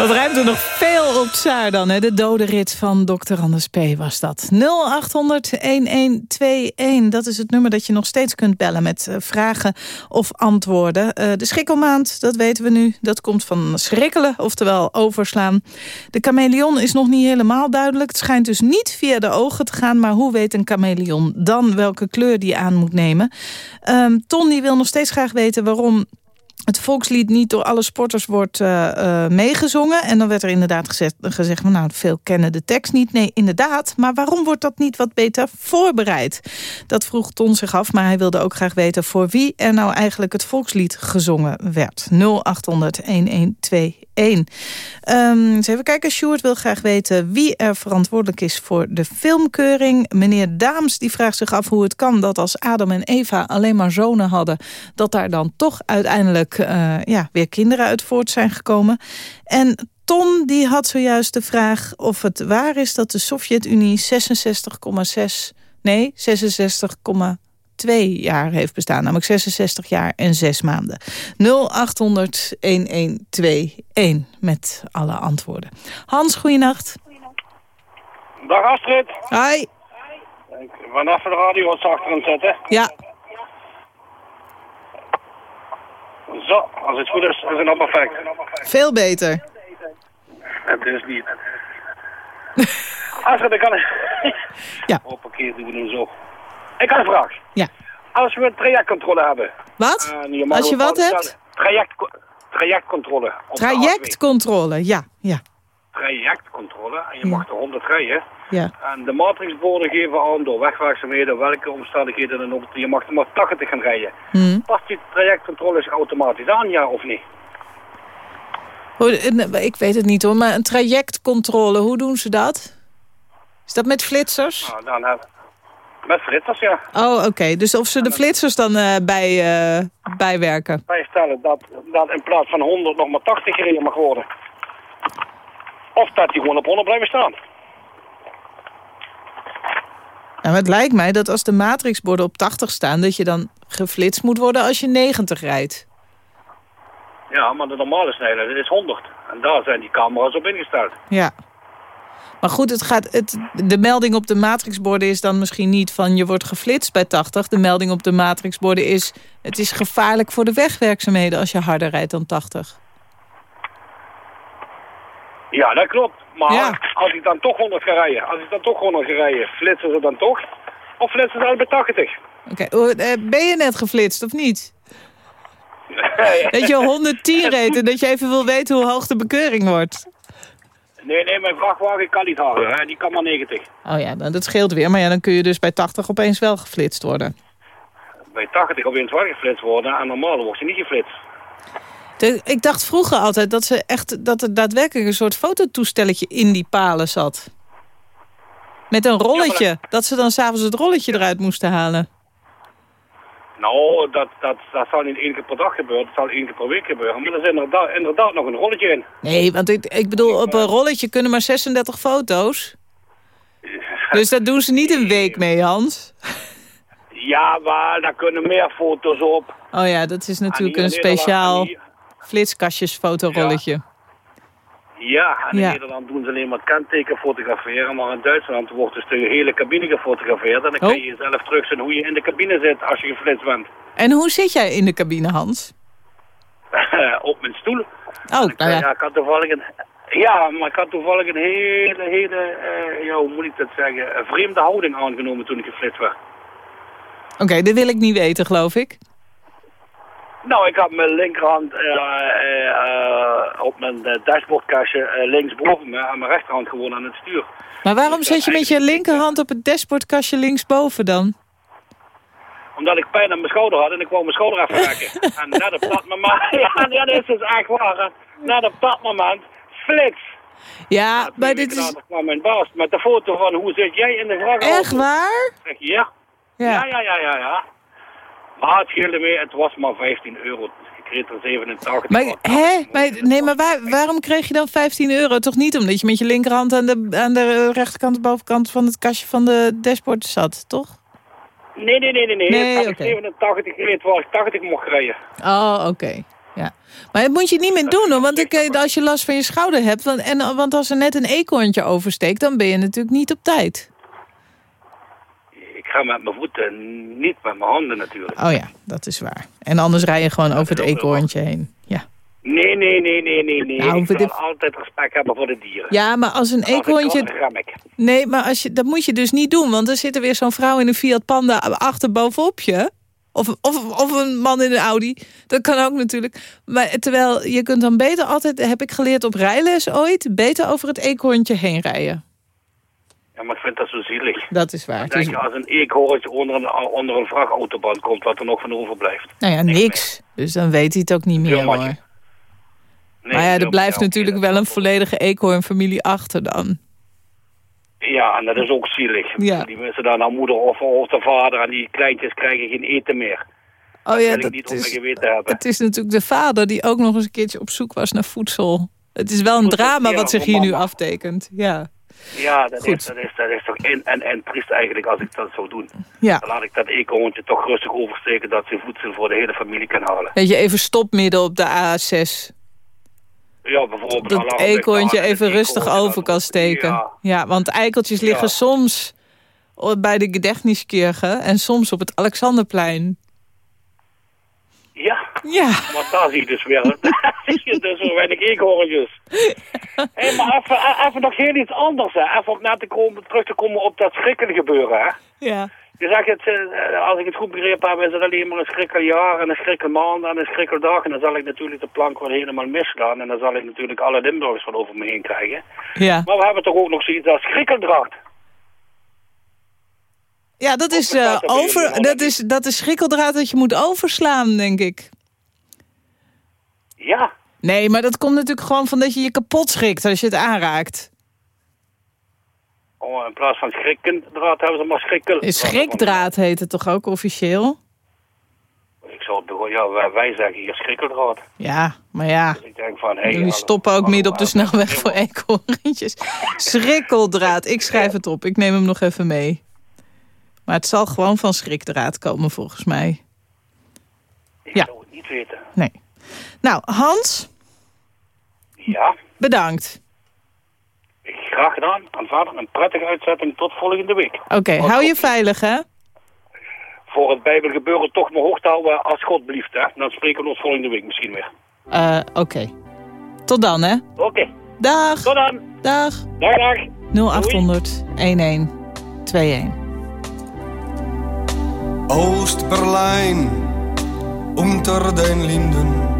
S2: Wat ruimt er nog veel op Tsaar dan, hè? De dode rit van Dr. Anders P. was dat. 0800-1121, dat is het nummer dat je nog steeds kunt bellen... met uh, vragen of antwoorden. Uh, de schrikkelmaand, dat weten we nu, dat komt van schrikkelen... oftewel overslaan. De chameleon is nog niet helemaal duidelijk. Het schijnt dus niet via de ogen te gaan... maar hoe weet een chameleon dan welke kleur die aan moet nemen? Um, Ton die wil nog steeds graag weten waarom het volkslied niet door alle sporters wordt uh, meegezongen. En dan werd er inderdaad gezegd, gezegd, nou, veel kennen de tekst niet. Nee, inderdaad. Maar waarom wordt dat niet wat beter voorbereid? Dat vroeg Ton zich af, maar hij wilde ook graag weten... voor wie er nou eigenlijk het volkslied gezongen werd. 0800-1121. Um, eens even kijken, Sjoerd wil graag weten wie er verantwoordelijk is voor de filmkeuring. Meneer Daams die vraagt zich af hoe het kan dat als Adam en Eva alleen maar zonen hadden... dat daar dan toch uiteindelijk uh, ja, weer kinderen uit voort zijn gekomen. En Ton die had zojuist de vraag of het waar is dat de Sovjet-Unie 66,6... nee, 66,6 twee jaar heeft bestaan. Namelijk 66 jaar en 6 maanden. 0800-1121 met alle antwoorden. Hans, goeienacht.
S12: Dag Astrid.
S2: Hi.
S12: Vanaf de radio wat zachter aan zetten.
S2: Ja.
S12: Zo, als het goed is, is het nog perfect.
S2: Veel beter.
S12: Het is niet. Astrid, ik kan... <laughs>
S2: ja.
S12: Hoppakee, doen we nu zo. Ik had een vraag.
S2: Ja.
S12: Als we een trajectcontrole hebben.
S2: Wat?
S12: Uh,
S2: Als je wat hebt?
S12: Traject, trajectcontrole.
S2: Trajectcontrole, ja. ja.
S12: Trajectcontrole. En je mag er 100 rijden.
S2: Ja.
S12: En de matrixborden geven aan door wegwerkzaamheden, welke omstandigheden dan ook. Je mag er maar 80 gaan rijden.
S2: Hmm.
S12: Past die trajectcontrole zich automatisch aan, ja of niet?
S2: Ik weet het niet hoor, maar een trajectcontrole, hoe doen ze dat? Is dat met flitsers?
S12: Nou, dan hebben met flitsers, ja.
S2: Oh, oké. Okay. Dus of ze de flitsers dan uh, bij, uh, bijwerken?
S12: Bijstellen dat, dat in plaats van 100 nog maar 80 gereden mag worden. Of dat die gewoon op 100 blijven staan.
S2: Nou, het lijkt mij dat als de matrixborden op 80 staan... dat je dan geflitst moet worden als je 90 rijdt.
S12: Ja, maar de normale snelheid is 100. En daar zijn die camera's op ingesteld.
S2: Ja. Maar goed, het gaat, het, de melding op de matrixborden is dan misschien niet van je wordt geflitst bij 80. De melding op de matrixborden is het is gevaarlijk voor de wegwerkzaamheden als je harder rijdt dan 80.
S12: Ja, dat klopt. Maar als ik dan toch 100 ga rijden, als ik dan toch 100 ga rijden, flitsen ze dan toch? Of flitsen ze dan bij 80?
S2: Oké, eh, ben je net geflitst of niet? Dat je 110 reed en dat je even wil weten hoe hoog de bekeuring wordt.
S12: Nee, nee, mijn vrachtwagen kan niet harder. Hè? Die kan maar 90.
S2: Oh ja, dan, dat scheelt weer. Maar ja, dan kun je dus bij 80 opeens wel geflitst worden.
S12: Bij 80 opeens wel geflitst worden en normaal wordt je niet geflitst.
S2: De, ik dacht vroeger altijd dat, ze echt, dat er daadwerkelijk een soort fototoestelletje in die palen zat. Met een rolletje. dat... ze dan s'avonds het rolletje eruit moesten halen.
S12: Nou, dat, dat, dat zal niet één keer per dag gebeuren. Dat zal één keer per week gebeuren. Maar er is inderdaad, inderdaad nog een rolletje in.
S2: Nee, want ik, ik bedoel, op een rolletje kunnen maar 36 foto's. Dus dat doen ze niet een week mee, Hans.
S12: Ja, maar daar kunnen meer foto's op.
S2: Oh ja, dat is natuurlijk een speciaal flitskastjesfotorolletje.
S12: Ja, en in Nederland doen ze alleen maar kenteken fotograferen, maar in Duitsland wordt dus de hele cabine gefotografeerd. En dan kan je jezelf terugzien hoe je in de cabine zit als je geflitst bent.
S2: En hoe zit jij in de cabine, Hans? <laughs>
S12: Op mijn stoel.
S2: Oh,
S12: ik,
S2: nou ja.
S12: ja. Ik had toevallig een, ja, maar ik had toevallig een hele, hele, uh, ja, hoe moet ik dat zeggen, een vreemde houding aangenomen toen ik geflitst werd.
S2: Oké, okay, dit wil ik niet weten, geloof ik.
S12: Nou, ik had mijn linkerhand uh, uh, op mijn dashboardkastje linksboven me en mijn rechterhand gewoon aan het stuur.
S2: Maar waarom zet je met je linkerhand op het dashboardkastje linksboven dan?
S12: Omdat ik pijn aan mijn schouder had en ik wou mijn schouder afraken. <laughs> en net op dat moment, ja, dat is dus echt waar. Net op dat moment, flits.
S2: Ja, maar dit is...
S12: kwam mijn baas met de foto van hoe zit jij in de vrachtauto.
S2: Echt waar?
S12: Zeg, ja. Ja, ja, ja, ja, ja. Maar het scheelde mee, het was maar 15 euro. Ik kreeg er 87.
S2: Maar, hè? Maar, nee, maar waar, waarom kreeg je dan 15 euro? Toch niet omdat je met je linkerhand aan de, aan de rechterkant, de bovenkant van het kastje van de dashboard zat, toch?
S12: Nee, nee, nee, nee. nee.
S2: nee
S12: ik okay. 87 gereden terwijl ik 80 mocht rijden.
S2: Oh, oké. Ja. Maar dat moet je niet meer doen, hoor, want ik, als je last van je schouder hebt... Want, en, want als er net een eekhoorntje oversteekt, dan ben je natuurlijk niet op tijd
S12: ga met mijn voeten, niet met mijn handen natuurlijk.
S2: Oh ja, dat is waar. En anders rij je gewoon over het eekhoorntje heen. Ja.
S12: Nee, nee, nee, nee, nee, nee. Nou, ik wil altijd respect hebben voor de dieren.
S2: Ja, maar als een eekhoorntje... Nee, maar als je, dat moet je dus niet doen. Want er zit er weer zo'n vrouw in een Fiat Panda achter bovenop je. Of, of, of een man in een Audi. Dat kan ook natuurlijk. Maar terwijl je kunt dan beter altijd, heb ik geleerd op rijles ooit... beter over het eekhoorntje heen rijden.
S12: Ja, maar ik vind dat zo zielig.
S2: Dat is waar.
S12: denk als een eekhoorntje onder een, onder een vrachtautoband komt, wat er nog van overblijft.
S2: Nou ja, niks. Dus dan weet hij het ook niet meer, hoor. Nee, maar ja, er blijft natuurlijk wel een volledige eekhoornfamilie achter dan.
S12: Ja, en dat is ook zielig.
S2: Ja.
S12: Die mensen dan naar moeder of, of de vader en die kleintjes krijgen geen eten meer.
S2: Oh ja, dat, dat is, het is natuurlijk de vader die ook nog eens een keertje op zoek was naar voedsel. Het is wel een drama wat zich hier nu aftekent. Ja.
S12: Ja, dat is, dat, is, dat is toch in en en triest eigenlijk als ik dat zou doen.
S2: Ja.
S12: Dan laat ik dat eekhoorntje toch rustig oversteken dat ze voedsel voor de hele familie kan halen.
S2: Weet je, even stopmidden op de A6.
S12: Ja, bijvoorbeeld.
S2: Dat eekhoorntje even rustig over kan steken. Ja, ja want eikeltjes liggen soms bij de Gedächtniskirche en soms op het Alexanderplein.
S12: Ja. Maar daar zie je dus weer. <laughs> zie je dus zo weinig eekhoorntjes. Hé, hey, maar even, e-, even nog heel iets anders, hè. Even na te komen, terug te komen op dat schrikkelijke gebeuren, hè.
S2: Ja.
S12: Je zegt het, eh, als ik het goed begrepen heb, is het alleen maar een schrikkeljaar en een schrikkelmaand en een schrikkeldag. En dan zal ik natuurlijk de plank weer helemaal misgaan. En dan zal ik natuurlijk alle Limburgers van over me heen krijgen.
S2: Ja.
S12: Maar we hebben toch ook nog zoiets als schrikkeldracht.
S2: Ja, dat is, uh, over, dat, is, dat is schrikkeldraad dat je moet overslaan, denk ik.
S12: Ja.
S2: Nee, maar dat komt natuurlijk gewoon van dat je je kapot schrikt als je het aanraakt.
S12: Oh, in plaats van schrikkendraad hebben ze maar schrikkel.
S2: Schrikdraad heet het toch ook officieel?
S12: Ik zou het ja, wij, wij zeggen hier schrikkeldraad.
S2: Ja, maar ja.
S12: Dus ik denk van, hey,
S2: Jullie stoppen ook midden op de snelweg voor eekhoorntjes. Schrikkeldraad, ik schrijf het op. Ik neem hem nog even mee. Maar het zal gewoon van schrikdraad komen volgens mij.
S12: Ik ja. zou het niet weten.
S2: Nee. Nou, Hans.
S12: Ja?
S2: Bedankt.
S12: Graag gedaan. Aanvaardig een prettige uitzetting tot volgende week.
S2: Oké, hou je veilig, hè?
S12: Voor het Bijbelgebeuren toch mijn hoogte houden als God blieft, hè? Dan spreken we ons volgende week misschien weer.
S2: Uh, Oké. Tot dan, hè?
S12: Oké.
S2: Dag.
S12: Tot dan.
S2: Dag.
S12: Dag, dag.
S2: 0800 1121.
S13: Oost-Berlijn, unter den Linden.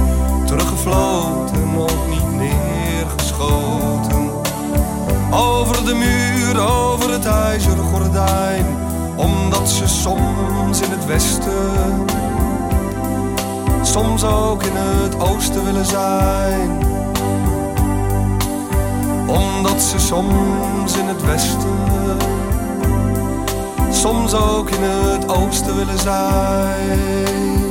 S13: teruggefloten, ook niet neergeschoten. Over de muur, over het ijzeren gordijn. Omdat ze soms in het westen, soms ook in het oosten willen zijn omdat ze soms in het westen, soms ook in het oosten willen zijn.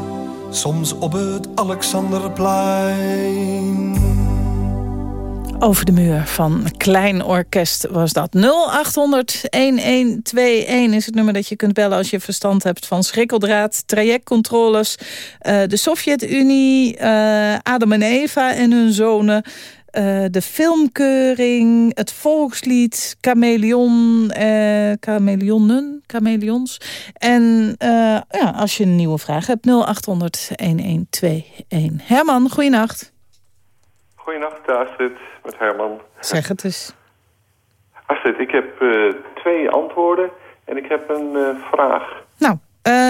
S13: soms op het Alexanderplein.
S2: Over de muur van Klein Orkest was dat. 0800-1121 is het nummer dat je kunt bellen als je verstand hebt van schrikkeldraad, trajectcontroles, uh, de Sovjet-Unie, uh, Adam en Eva en hun zonen. Uh, de filmkeuring, het volkslied, chameleon, uh, chameleonnen, chameleons. En uh, ja, als je een nieuwe vraag hebt, 0800-1121. Herman, goeienacht.
S14: Goeienacht, Astrid, met Herman.
S2: Zeg het eens.
S14: Astrid, ik heb twee antwoorden en ik heb een vraag.
S2: Nou,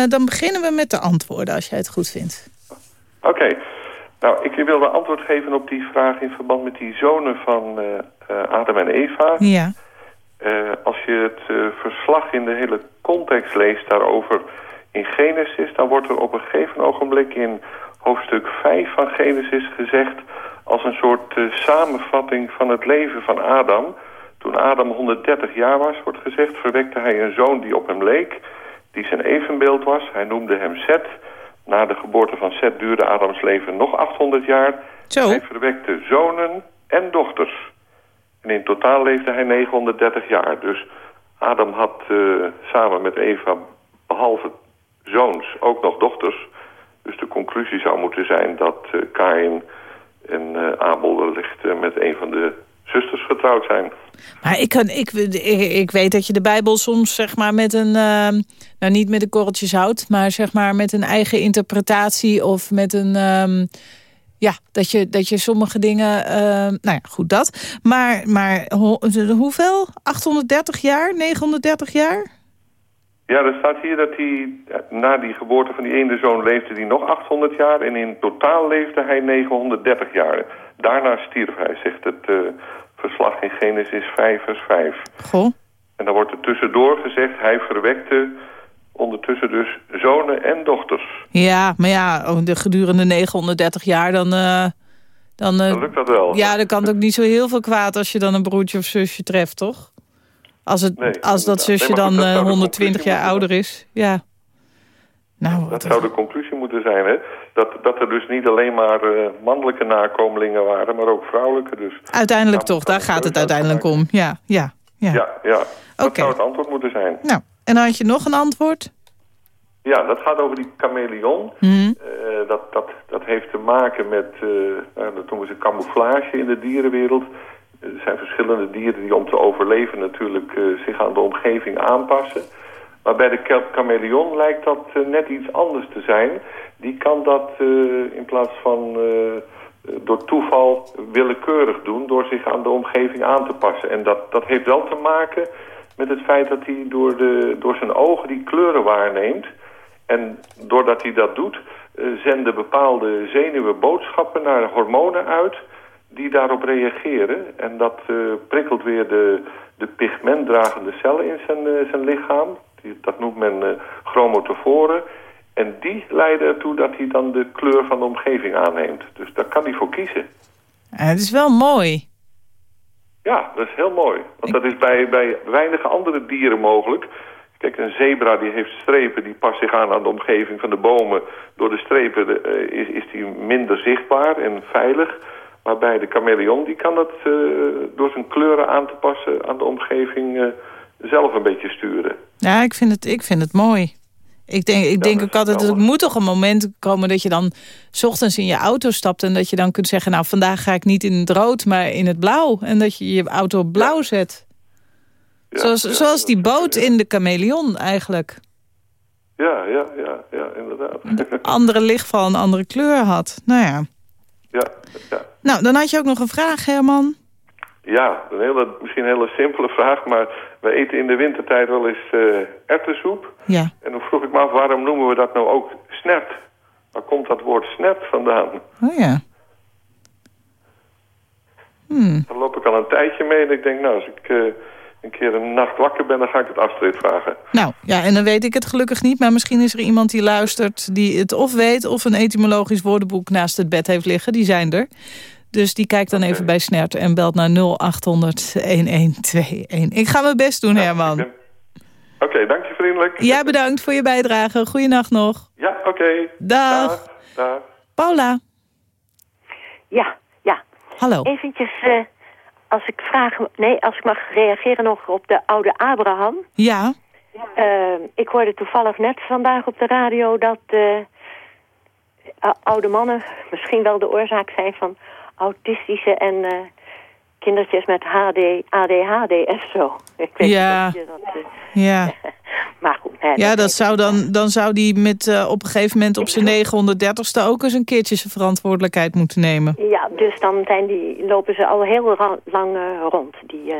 S2: dan beginnen we met de antwoorden, als jij het goed vindt.
S14: Oké. Okay. Nou, ik wilde antwoord geven op die vraag in verband met die zonen van uh, uh, Adam en Eva.
S2: Ja.
S14: Uh, als je het verslag in de hele context leest daarover in Genesis... dan wordt er op een gegeven ogenblik in hoofdstuk 5 van Genesis gezegd... als een soort samenvatting van het leven van Adam. Toen Adam 130 jaar was, wordt gezegd... verwekte hij een zoon die op hem leek, die zijn evenbeeld was. Hij noemde hem Seth... Na de geboorte van Seth duurde Adams leven nog 800 jaar.
S2: Zo.
S14: Hij verwekte zonen en dochters. En in totaal leefde hij 930 jaar. Dus Adam had uh, samen met Eva, behalve zoons, ook nog dochters. Dus de conclusie zou moeten zijn dat uh, Kain en uh, Abel wellicht met een van de zusters getrouwd zijn.
S2: Maar ik, kan, ik, ik, ik weet dat je de Bijbel soms zeg maar met een... ehm, nou, niet met een korreltje zout, maar zeg maar met een eigen interpretatie... of met een... ehm, ja, dat je, dat je sommige dingen... ehm, nou ja, goed dat. Maar, maar ho- hoeveel? 830 jaar? 930 jaar?
S14: Ja, er staat hier dat hij na die geboorte van die ene zoon leefde hij nog 800 jaar... en in totaal leefde hij 930 jaar. Daarna stierf hij, zegt het eh, verslag in Genesis 5 vers 5.
S2: Goh.
S14: En dan wordt er tussendoor gezegd... hij verwekte ondertussen dus zonen en dochters.
S2: Ja, maar ja, oh, de gedurende 930 jaar dan... eh, dan, eh,
S14: Dan lukt dat wel.
S2: Ja, dan kan het ook niet zo heel veel kwaad als je dan een broertje of zusje treft, toch? Als, het,
S14: Nee,
S2: als dat zusje
S14: Nee,
S2: dan
S14: goed, dat
S2: eh,
S14: zou de
S2: 120
S14: conclusie
S2: jaar ouder is. Ja. Nou,
S14: Dat zou de conclusie moeten zijn, hè? Dat, dat er dus niet alleen maar eh, mannelijke nakomelingen waren... maar ook vrouwelijke dus.
S2: uiteindelijk toch, daar gaat het uiteindelijk om. Ja, ja, ja.
S14: Ja, ja. Dat zou het antwoord moeten zijn.
S2: Nou, en had je nog een antwoord?
S14: Ja, dat gaat over die chameleon.
S2: Mhm.
S14: Eh, dat, dat, dat heeft te maken met, nou, dat noemen ze camouflage in de dierenwereld. Er zijn verschillende dieren die om te overleven natuurlijk zich aan de omgeving aanpassen. Maar bij de chameleon lijkt dat eh, net iets anders te zijn. Die kan dat eh, in plaats van eh, door toeval willekeurig doen... door zich aan de omgeving aan te passen. En dat, dat heeft wel te maken met het feit dat hij door, de, door zijn ogen die kleuren waarneemt... En doordat hij dat doet, zenden bepaalde zenuwen boodschappen naar hormonen uit die daarop reageren. En dat prikkelt weer de, de pigmentdragende cellen in zijn, zijn lichaam. Die, dat noemt men eh chromatoforen. En die leiden ertoe dat hij dan de kleur van de omgeving aanneemt. Dus daar kan hij voor kiezen.
S2: Eh, het is wel mooi.
S14: Ja, dat is heel mooi. Want dat is bij, bij weinige andere dieren mogelijk. Kijk, een zebra die heeft strepen, die past zich aan aan de omgeving van de bomen. Door de strepen eh, is, is die minder zichtbaar en veilig. Maar bij de chameleon, die kan dat door zijn kleuren aan te passen aan de omgeving zelf een beetje sturen.
S2: Ja, ik vind het, ik vind het mooi. Ik denk, ik denk ook altijd, er moet toch een moment komen dat je dan... s ochtends in je auto stapt en dat je dan kunt zeggen... nou, vandaag ga ik niet in het rood, maar in het blauw. En dat je je auto op blauw zet. zoals, zoals die boot in de chameleon eigenlijk.
S14: Ja, ja, ja, ja, inderdaad.
S2: Andere lichtval een andere kleur had. Nou ja.
S14: ja, ja.
S2: Nou, dan had je ook nog een vraag, Herman.
S14: Ja, een hele, misschien een hele simpele vraag, maar we eten in de wintertijd wel eens eh erwtensoep.
S2: Ja.
S14: En dan vroeg ik me af, waarom noemen we dat nou ook snert? Waar komt dat woord snert vandaan?
S2: Oh ja. Hmm.
S14: Daar loop ik al een tijdje mee en ik denk, nou, als ik eh, een keer een nacht wakker ben, dan ga ik het Astrid vragen.
S2: Nou, ja, en dan weet ik het gelukkig niet. Maar misschien is er iemand die luistert die het of weet... of een etymologisch woordenboek naast het bed heeft liggen. Die zijn er. Dus die kijkt dan even bij Snert en belt naar 0800-1121. Ik ga mijn best doen, Herman.
S14: Oké, dank je vriendelijk.
S2: Ja, bedankt voor je bijdrage. Goeienacht nog.
S14: Ja, oké.
S2: Dag.
S14: Dag.
S2: Paula.
S15: Ja, ja.
S2: Hallo.
S15: Eventjes, eh, als ik vraag, nee, als ik mag reageren nog op de oude Abraham.
S2: Ja.
S15: Eh, ik hoorde toevallig net vandaag op de radio dat eh, oude mannen misschien wel de oorzaak zijn van autistische en eh, kindertjes met HD, ADHD en zo. <laughs> Ik weet
S2: Ja.
S15: niet of je dat... eh,
S2: Ja, <laughs>
S15: maar goed,
S2: ja dat zou dan, dan zou die met eh, op een gegeven moment op zijn 930ste ook eens een keertje zijn verantwoordelijkheid moeten nemen.
S15: Ja, dus dan zijn die, lopen ze al heel lang rond, die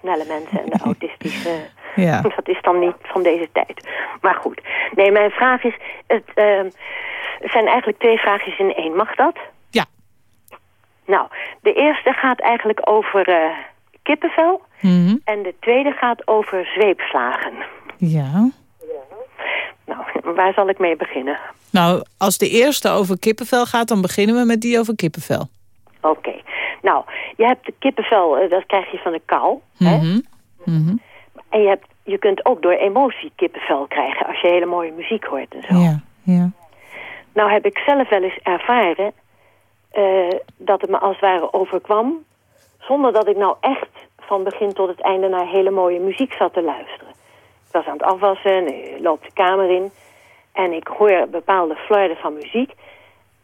S15: snelle mensen en de <laughs> autistische...
S2: Ja.
S15: Dat is dan niet van deze tijd. Maar goed. Nee, mijn vraag is... Het, ehm, zijn eigenlijk twee vraagjes in één. Mag dat? Nou, de eerste gaat eigenlijk over eh, kippenvel.
S2: Mhm.
S15: En de tweede gaat over zweepslagen.
S2: Ja.
S15: Nou, <laughs> waar zal ik mee beginnen?
S2: Nou, als de eerste over kippenvel gaat, dan beginnen we met die over kippenvel.
S15: Oké. Nou, je hebt de kippenvel, eh, dat krijg je van de kou. hè?
S2: Mhm. Mhm.
S15: En je, hebt, je kunt ook door emotie kippenvel krijgen als je hele mooie muziek hoort en zo.
S2: Ja, ja.
S15: Nou heb ik zelf wel eens ervaren eh, dat het me als het ware overkwam... zonder dat ik nou echt van begin tot het einde naar hele mooie muziek zat te luisteren. Ik was aan het afwassen en ik loop de kamer in... en ik hoor bepaalde flarden van muziek...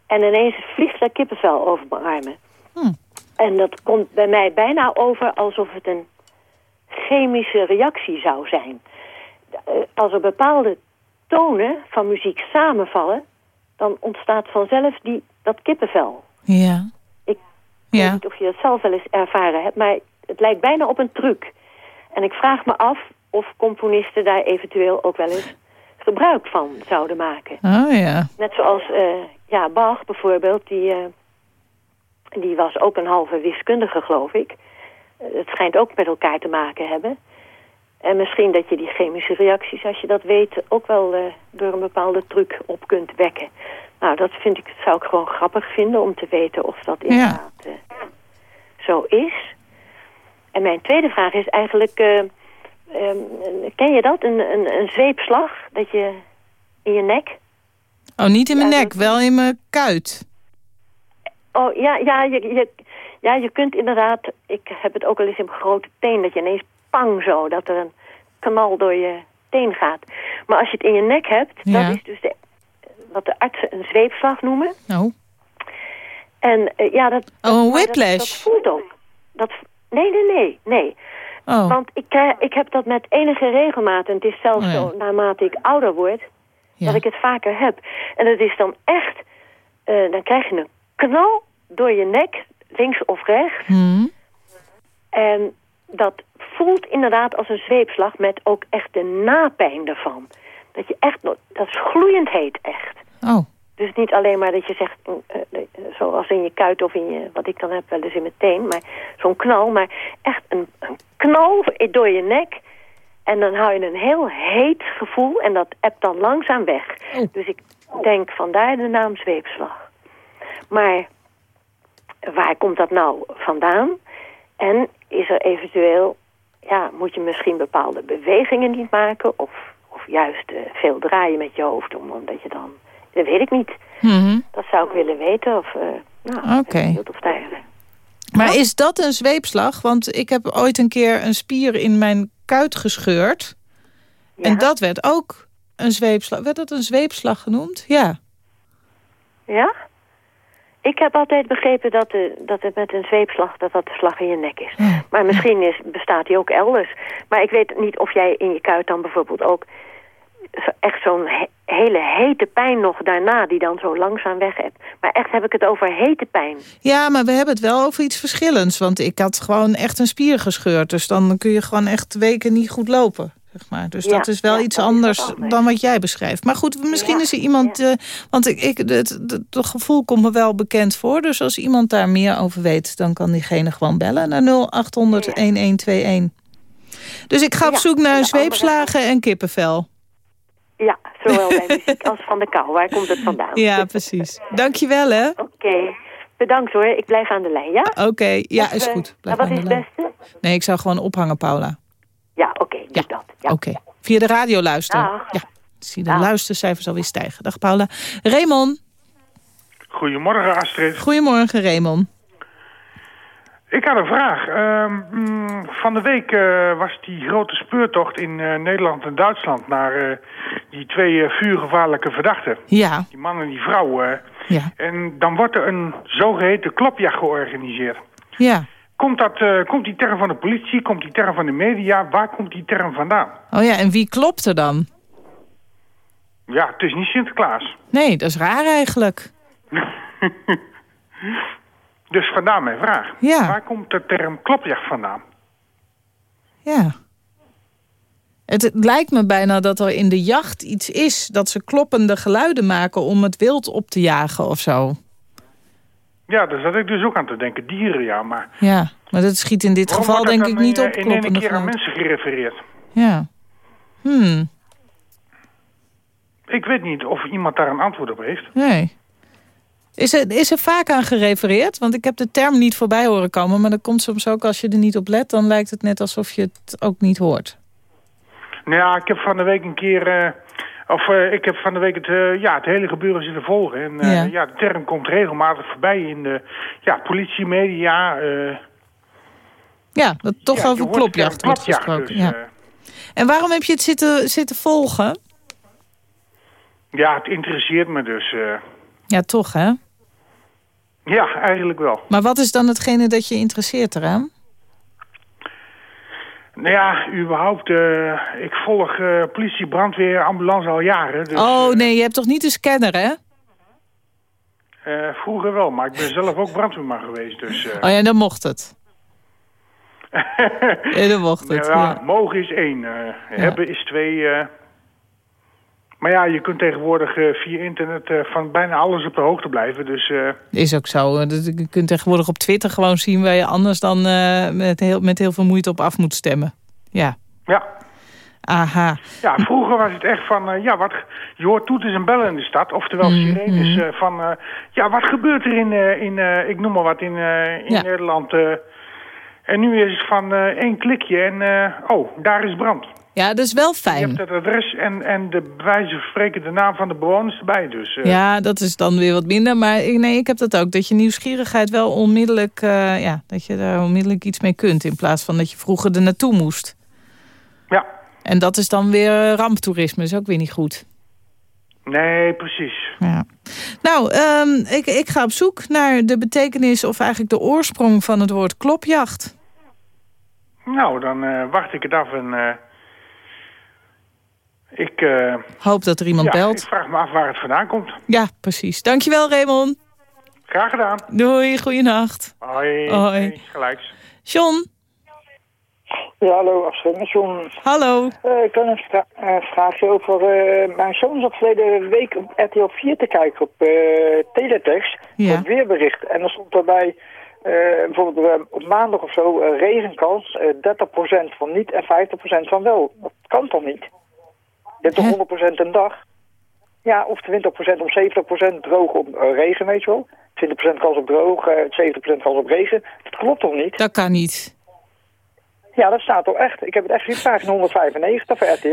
S15: en ineens vliegt er kippenvel over mijn armen.
S2: Hm.
S15: En dat komt bij mij bijna over alsof het een chemische reactie zou zijn. Eh, Als er bepaalde tonen van muziek samenvallen... dan ontstaat vanzelf die, dat kippenvel.
S2: Ja.
S15: Ik
S2: Ja.
S15: weet niet of je dat zelf wel eens ervaren hebt... maar het lijkt bijna op een truc. En ik vraag me af of componisten daar eventueel ook wel eens gebruik van zouden maken.
S2: Oh ja.
S15: Net zoals eh, ja, Bach bijvoorbeeld, die, eh, die was ook een halve wiskundige, geloof ik. Eh, het schijnt ook met elkaar te maken hebben. En misschien dat je die chemische reacties, als je dat weet, ook wel eh, door een bepaalde truc op kunt wekken. Nou, dat vind ik, zou ik gewoon grappig vinden om te weten of dat inderdaad eh, zo is. En mijn tweede vraag is eigenlijk, eh, ehm, ken je dat? Een, een, een zweepslag dat je in je nek?
S2: Oh, niet in mijn nek, wel in mijn kuit.
S15: Oh, ja, ja, je, je, ja, je kunt inderdaad... Ik heb het ook al eens in mijn grote teen... dat je ineens pang zo, dat er een knal door je teen gaat. Maar als je het in je nek hebt...
S2: Ja.
S15: dat is dus de, wat de artsen een zweepslag noemen.
S2: Oh.
S15: En eh, ja, dat...
S2: Oh, een
S15: maar dat-
S2: whiplash.
S15: Dat, voelt ook. Dat, nee, nee, nee, nee.
S2: Oh.
S15: Want ik, krijg- ik heb dat met enige regelmaat. En het is zelfs
S2: Oh, ja.
S15: zo, naarmate ik ouder word... dat ik het vaker heb. En het is dan echt... eh, dan krijg je een knal door je nek, links of rechts.
S2: Hmm.
S15: En dat voelt inderdaad als een zweepslag met ook echt de napijn ervan. Dat je echt, dat is gloeiend heet echt.
S2: Oh.
S15: Dus niet alleen maar dat je zegt, eh, zoals in je kuit of in je, wat ik dan heb wel eens in mijn teen, maar zo'n knal, maar echt een, een knal door je nek. En dan hou je een heel heet gevoel en dat ebt dan langzaam weg. Dus ik denk vandaar de naam zweepslag. Maar waar komt dat nou vandaan? En is er eventueel, ja, moet je misschien bepaalde bewegingen niet maken? Of, of juist eh, veel draaien met je hoofd, om- omdat je dan, dat weet ik niet.
S2: Mhm.
S15: Dat zou ik willen weten. Of, eh, nou, of daar...
S2: Maar is dat een zweepslag? Want ik heb ooit een keer een spier in mijn kuit gescheurd. En dat werd ook een zweepslag. Werd dat een zweepslag genoemd? Ja.
S15: Ja? Ik heb altijd begrepen dat, de, dat het met een zweepslag, dat dat de slag in je nek is. Maar misschien is, bestaat die ook elders. Maar ik weet niet of jij in je kuit dan bijvoorbeeld ook echt zo'n he- hele hete pijn nog daarna, die dan zo langzaam weg hebt. Maar echt heb ik het over hete pijn.
S2: Ja, maar we hebben het wel over iets verschillends. Want ik had gewoon echt een spier gescheurd. Dus dan kun je gewoon echt weken niet goed lopen. Zeg maar. Dus
S15: Ja,
S2: dat is wel
S15: ja,
S2: iets anders dan wat jij beschrijft. Maar goed, misschien is er iemand... eh, want ik, ik, het, het, het gevoel komt me wel bekend voor. Dus als iemand daar meer over weet... dan kan diegene gewoon bellen naar 0800-1121. Dus ik ga op zoek naar zweepslagen en kippenvel.
S15: Ja, zowel <laughs> bij muziek als van de kou. Waar komt het vandaan?
S2: Ja, precies. Dankjewel, hè?
S15: Oké, bedankt hoor. Ik blijf aan de lijn, ja?
S2: Oké, ja, is
S15: eh,
S2: goed. Blijf
S15: wat
S2: aan
S15: is
S2: de
S15: het
S2: lijn.
S15: beste?
S2: Nee, ik zou gewoon ophangen, Paula.
S15: Ja, oké, doe dat. Ja.
S2: Oké. Via de radio luisteren.
S15: Dag.
S2: Ja, zie de luistercijfers alweer stijgen. Dag Paula. Raymond.
S16: Goedemorgen Astrid.
S2: Goedemorgen Raymond.
S16: Ik had een vraag. Ehm, mm, van de week eh, was die grote speurtocht in eh, Nederland en Duitsland naar eh, die twee vuurgevaarlijke verdachten.
S2: Ja.
S16: Die man en die vrouw.
S2: Ja.
S16: En dan wordt er een zogeheten klopjacht georganiseerd.
S2: Ja.
S16: Komt, dat, eh, komt die term van de politie, komt die term van de media, waar komt die term vandaan?
S2: Oh ja, en wie klopt er dan?
S16: Ja, het is niet Sinterklaas.
S2: Nee, dat is raar eigenlijk. <laughs>
S16: Dus vandaar mijn vraag.
S2: Ja.
S16: Waar komt de term klopjacht vandaan?
S2: Ja. Het, het lijkt me bijna dat er in de jacht iets is... dat ze kloppende geluiden maken om het wild op te jagen of zo.
S16: Ja, daar zat ik dus ook aan te denken. Dieren, ja, maar...
S2: Ja, maar dat schiet in dit
S16: Waarom
S2: geval denk ik niet
S16: eh,
S2: op
S16: in één
S2: kloppende
S16: keer aan mensen gerefereerd.
S2: Ja. Hmm,
S16: Ik weet niet of iemand daar een antwoord op heeft.
S2: nee. Is er, is er vaak aan gerefereerd? Want ik heb de term niet voorbij horen komen... maar dat komt soms ook als je er niet op let... dan lijkt het net alsof je het ook niet hoort.
S16: Nou ja, ik heb van de week een keer... eh, of eh, ik heb van de week het, eh, ja, het hele gebeuren zitten volgen. En eh,
S2: Ja.
S16: ja. de term komt regelmatig voorbij in de ja, politie, media.
S2: Ja, dat toch
S16: ja,
S2: over klopjacht wordt gesproken.
S16: dus,
S2: ja. En waarom heb je het zitten, zitten volgen?
S16: ja, het interesseert me dus.
S2: Ja, toch hè?
S16: Ja, eigenlijk wel.
S2: Maar wat is dan hetgene dat je interesseert eraan?
S16: Nou ja, überhaupt, eh, ik volg eh, politie, brandweer, ambulance al jaren. Dus,
S2: oh nee, je hebt toch niet een scanner, hè?
S16: eh, vroeger wel, maar ik ben zelf ook brandweerman geweest. Dus, eh.
S2: Oh ja, dan mocht het. <laughs> ja, dan mocht het,
S16: ja,
S2: ja.
S16: mogen is één, eh, hebben is twee. Maar ja, je kunt tegenwoordig eh, via internet eh, van bijna alles op de hoogte blijven. Dus eh,
S2: Is ook zo. Je kunt tegenwoordig op Twitter gewoon zien... waar je anders dan met, heel, met heel veel moeite op af moet stemmen. Ja.
S16: Ja.
S2: Aha.
S16: ja, vroeger was het echt van, ja, wat, je hoort toeters en bellen in de stad. Oftewel
S2: Mhm.
S16: sirenes eh, van, ja, wat gebeurt er in, in ik noem maar wat, in, in
S2: Ja.
S16: Nederland. en nu is het van één klikje en, oh, daar is brand.
S2: Ja, dat is wel
S16: Je
S2: fijn.
S16: hebt het adres en, en de wijze van spreken de naam van de bewoners erbij. Dus, eh,
S2: Ja, dat is dan weer wat minder. Maar nee, ik heb dat ook. Dat je nieuwsgierigheid wel onmiddellijk... eh, ja, dat je daar onmiddellijk iets mee kunt... in plaats van dat je vroeger er naartoe moest.
S16: Ja.
S2: En dat is dan weer ramptoerisme. is ook weer niet goed.
S16: Nee, precies.
S2: Ja. Nou, ehm, ik, ik ga op zoek naar de betekenis... of eigenlijk de oorsprong van het woord klopjacht.
S16: Nou, dan eh, wacht ik het af en ik... eh,
S2: Hoop dat er iemand
S16: ja,
S2: belt.
S16: ik vraag me af waar het vandaan komt.
S2: Ja, precies. Dankjewel, Raymond.
S16: Graag gedaan.
S2: Doei, goeienacht.
S16: Hoi.
S2: Hoi.
S16: Gelijks.
S2: John.
S17: Ja, hallo. Met John.
S2: Hallo.
S17: Eh, ik had een vra eh, vraagje over... eh, mijn zoon zat verleden week op RTL 4 te kijken op eh teletext.
S2: Ja.
S17: Op weerbericht. En dan stond erbij... eh, bijvoorbeeld op maandag of zo regenkans eh 30% van niet en 50% van wel. Dat kan toch niet? Je hebt toch 100% een dag? Ja, of 20% of 70% droog op eh, regen, weet je wel. 20% kans op droog, eh 70% kans op regen. Dat klopt toch niet?
S2: Dat kan niet.
S17: Ja, dat staat toch echt. Ik heb het echt gezien, pagina 195 voor RTL.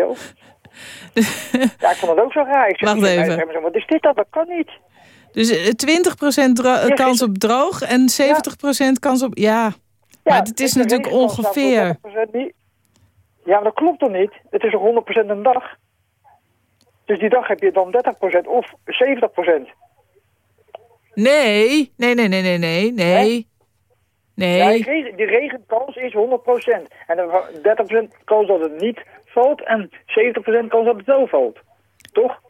S17: ja, ik vond het ook zo raar. Ik
S2: Wacht
S17: zeg,
S2: even.
S17: Wat is dit dan? Dat kan niet.
S2: Dus eh, 20% dro- eh, kans op droog en 70% kans op... Ja, maar het is natuurlijk
S17: voor
S2: ongeveer.
S17: 30% niet. Ja, maar dat klopt toch niet? Het is toch 100% een dag? Dus die dag heb je dan 30% of 70%.
S2: Nee, nee, nee, nee, nee, nee, nee.
S17: Ja, die,
S2: Nee,
S17: regen, die regenkans is 100%. En dan 30% kans dat het niet valt en 70% kans dat het wel valt. Toch?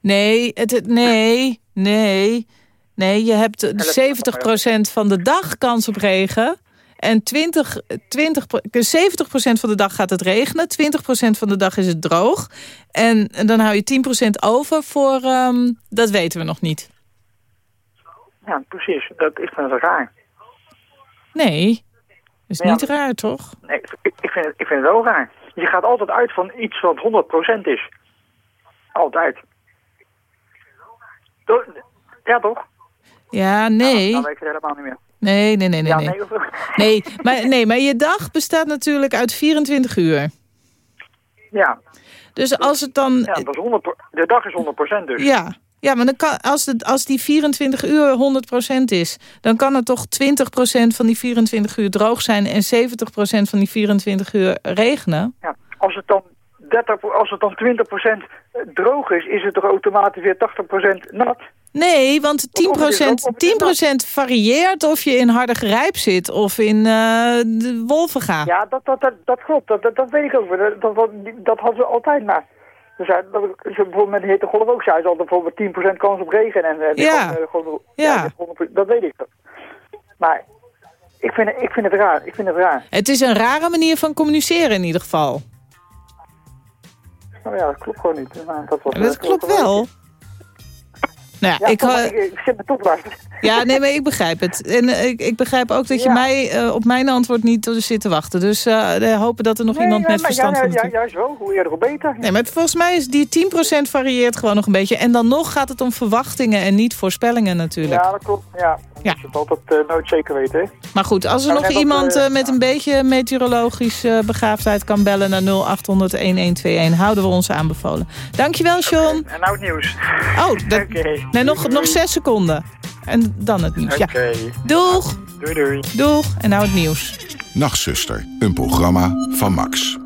S2: nee, het- nee, nee. Nee, je hebt 70% van de dag kans op regen. En 20, 20, dus 70% van de dag gaat het regenen. 20% van de dag is het droog. En dan hou je 10% over voor... ehm, dat weten we nog niet.
S17: Ja, precies. Dat is dan raar.
S2: Nee, is
S17: Ja.
S2: niet raar, toch?
S17: Nee, ik, ik, vind het, ik vind het wel raar. Je gaat altijd uit van iets wat 100% is. Altijd. Ja, toch?
S2: Ja, nee.
S17: Dan weet het helemaal niet meer.
S2: Nee, nee, nee, nee.
S17: ja,
S2: nee.
S17: nee, of-
S2: Nee, maar, nee, maar je dag bestaat natuurlijk uit 24 uur.
S17: ja.
S2: Dus als het dan...
S17: ja dat is 100, de dag is 100% dus.
S2: Ja, ja maar dan kan, als, het, als die 24 uur 100% is... dan kan er toch 20% van die 24 uur droog zijn... en 70% van die 24 uur regenen?
S17: Ja. Als het dan 30, als het dan 20% droog is, is het toch automatisch weer 80% nat?
S2: Nee, want 10%, 10% varieert of je in Hardergrijp zit... of in eh de Wolvenga.
S17: Ja, dat, dat, dat, dat klopt. Dat, dat, dat weet ik ook. Dat, dat, dat, hadden ze altijd maar. Dus ze bijvoorbeeld met de hittegolf ook zei ze altijd bijvoorbeeld 10% kans op regen. En, eh, die
S2: Ja.
S17: gewoon, eh, gewoon,
S2: Ja.
S17: dat is 100%, dat weet ik. Maar ik vind, het- ik vind het raar. Ik vind het raar.
S2: Het is een rare manier van communiceren in ieder geval.
S17: Nou ja, dat klopt gewoon niet. Maar dat, was,
S2: Dat klopt wel. Nou ja,
S17: Ja,
S2: ik,
S17: toch, ik, ik zit me toch.
S2: Ja, nee, maar ik begrijp het. En eh, ik, ik begrijp ook dat je
S17: Ja.
S2: mij eh, op mijn antwoord niet zit te wachten. Dus eh, we hopen dat er nog
S17: Nee,
S2: iemand met verstand van
S17: ja, ja, juist wel. Hoe eerder hoe beter.
S2: Nee, maar volgens mij is die 10% varieert gewoon nog een beetje. En dan nog gaat het om verwachtingen en niet voorspellingen natuurlijk.
S17: Ja, dat klopt. Ja,
S2: Ja.
S17: het altijd nooit zeker weten. Hè?
S2: Maar goed, als er nog iemand met een beetje meteorologische begaafdheid kan bellen naar 0800-1121, houden we ons aanbevolen. Dankjewel, John.
S17: En nou het nieuws.
S2: Oh, dat,
S17: Oké.
S2: Nee, nog, nog zes seconden. En dan het nieuws. Ja. Doeg,
S17: Doei doei.
S2: doeg. En nou het nieuws.
S4: Nachtzuster, een programma van Max.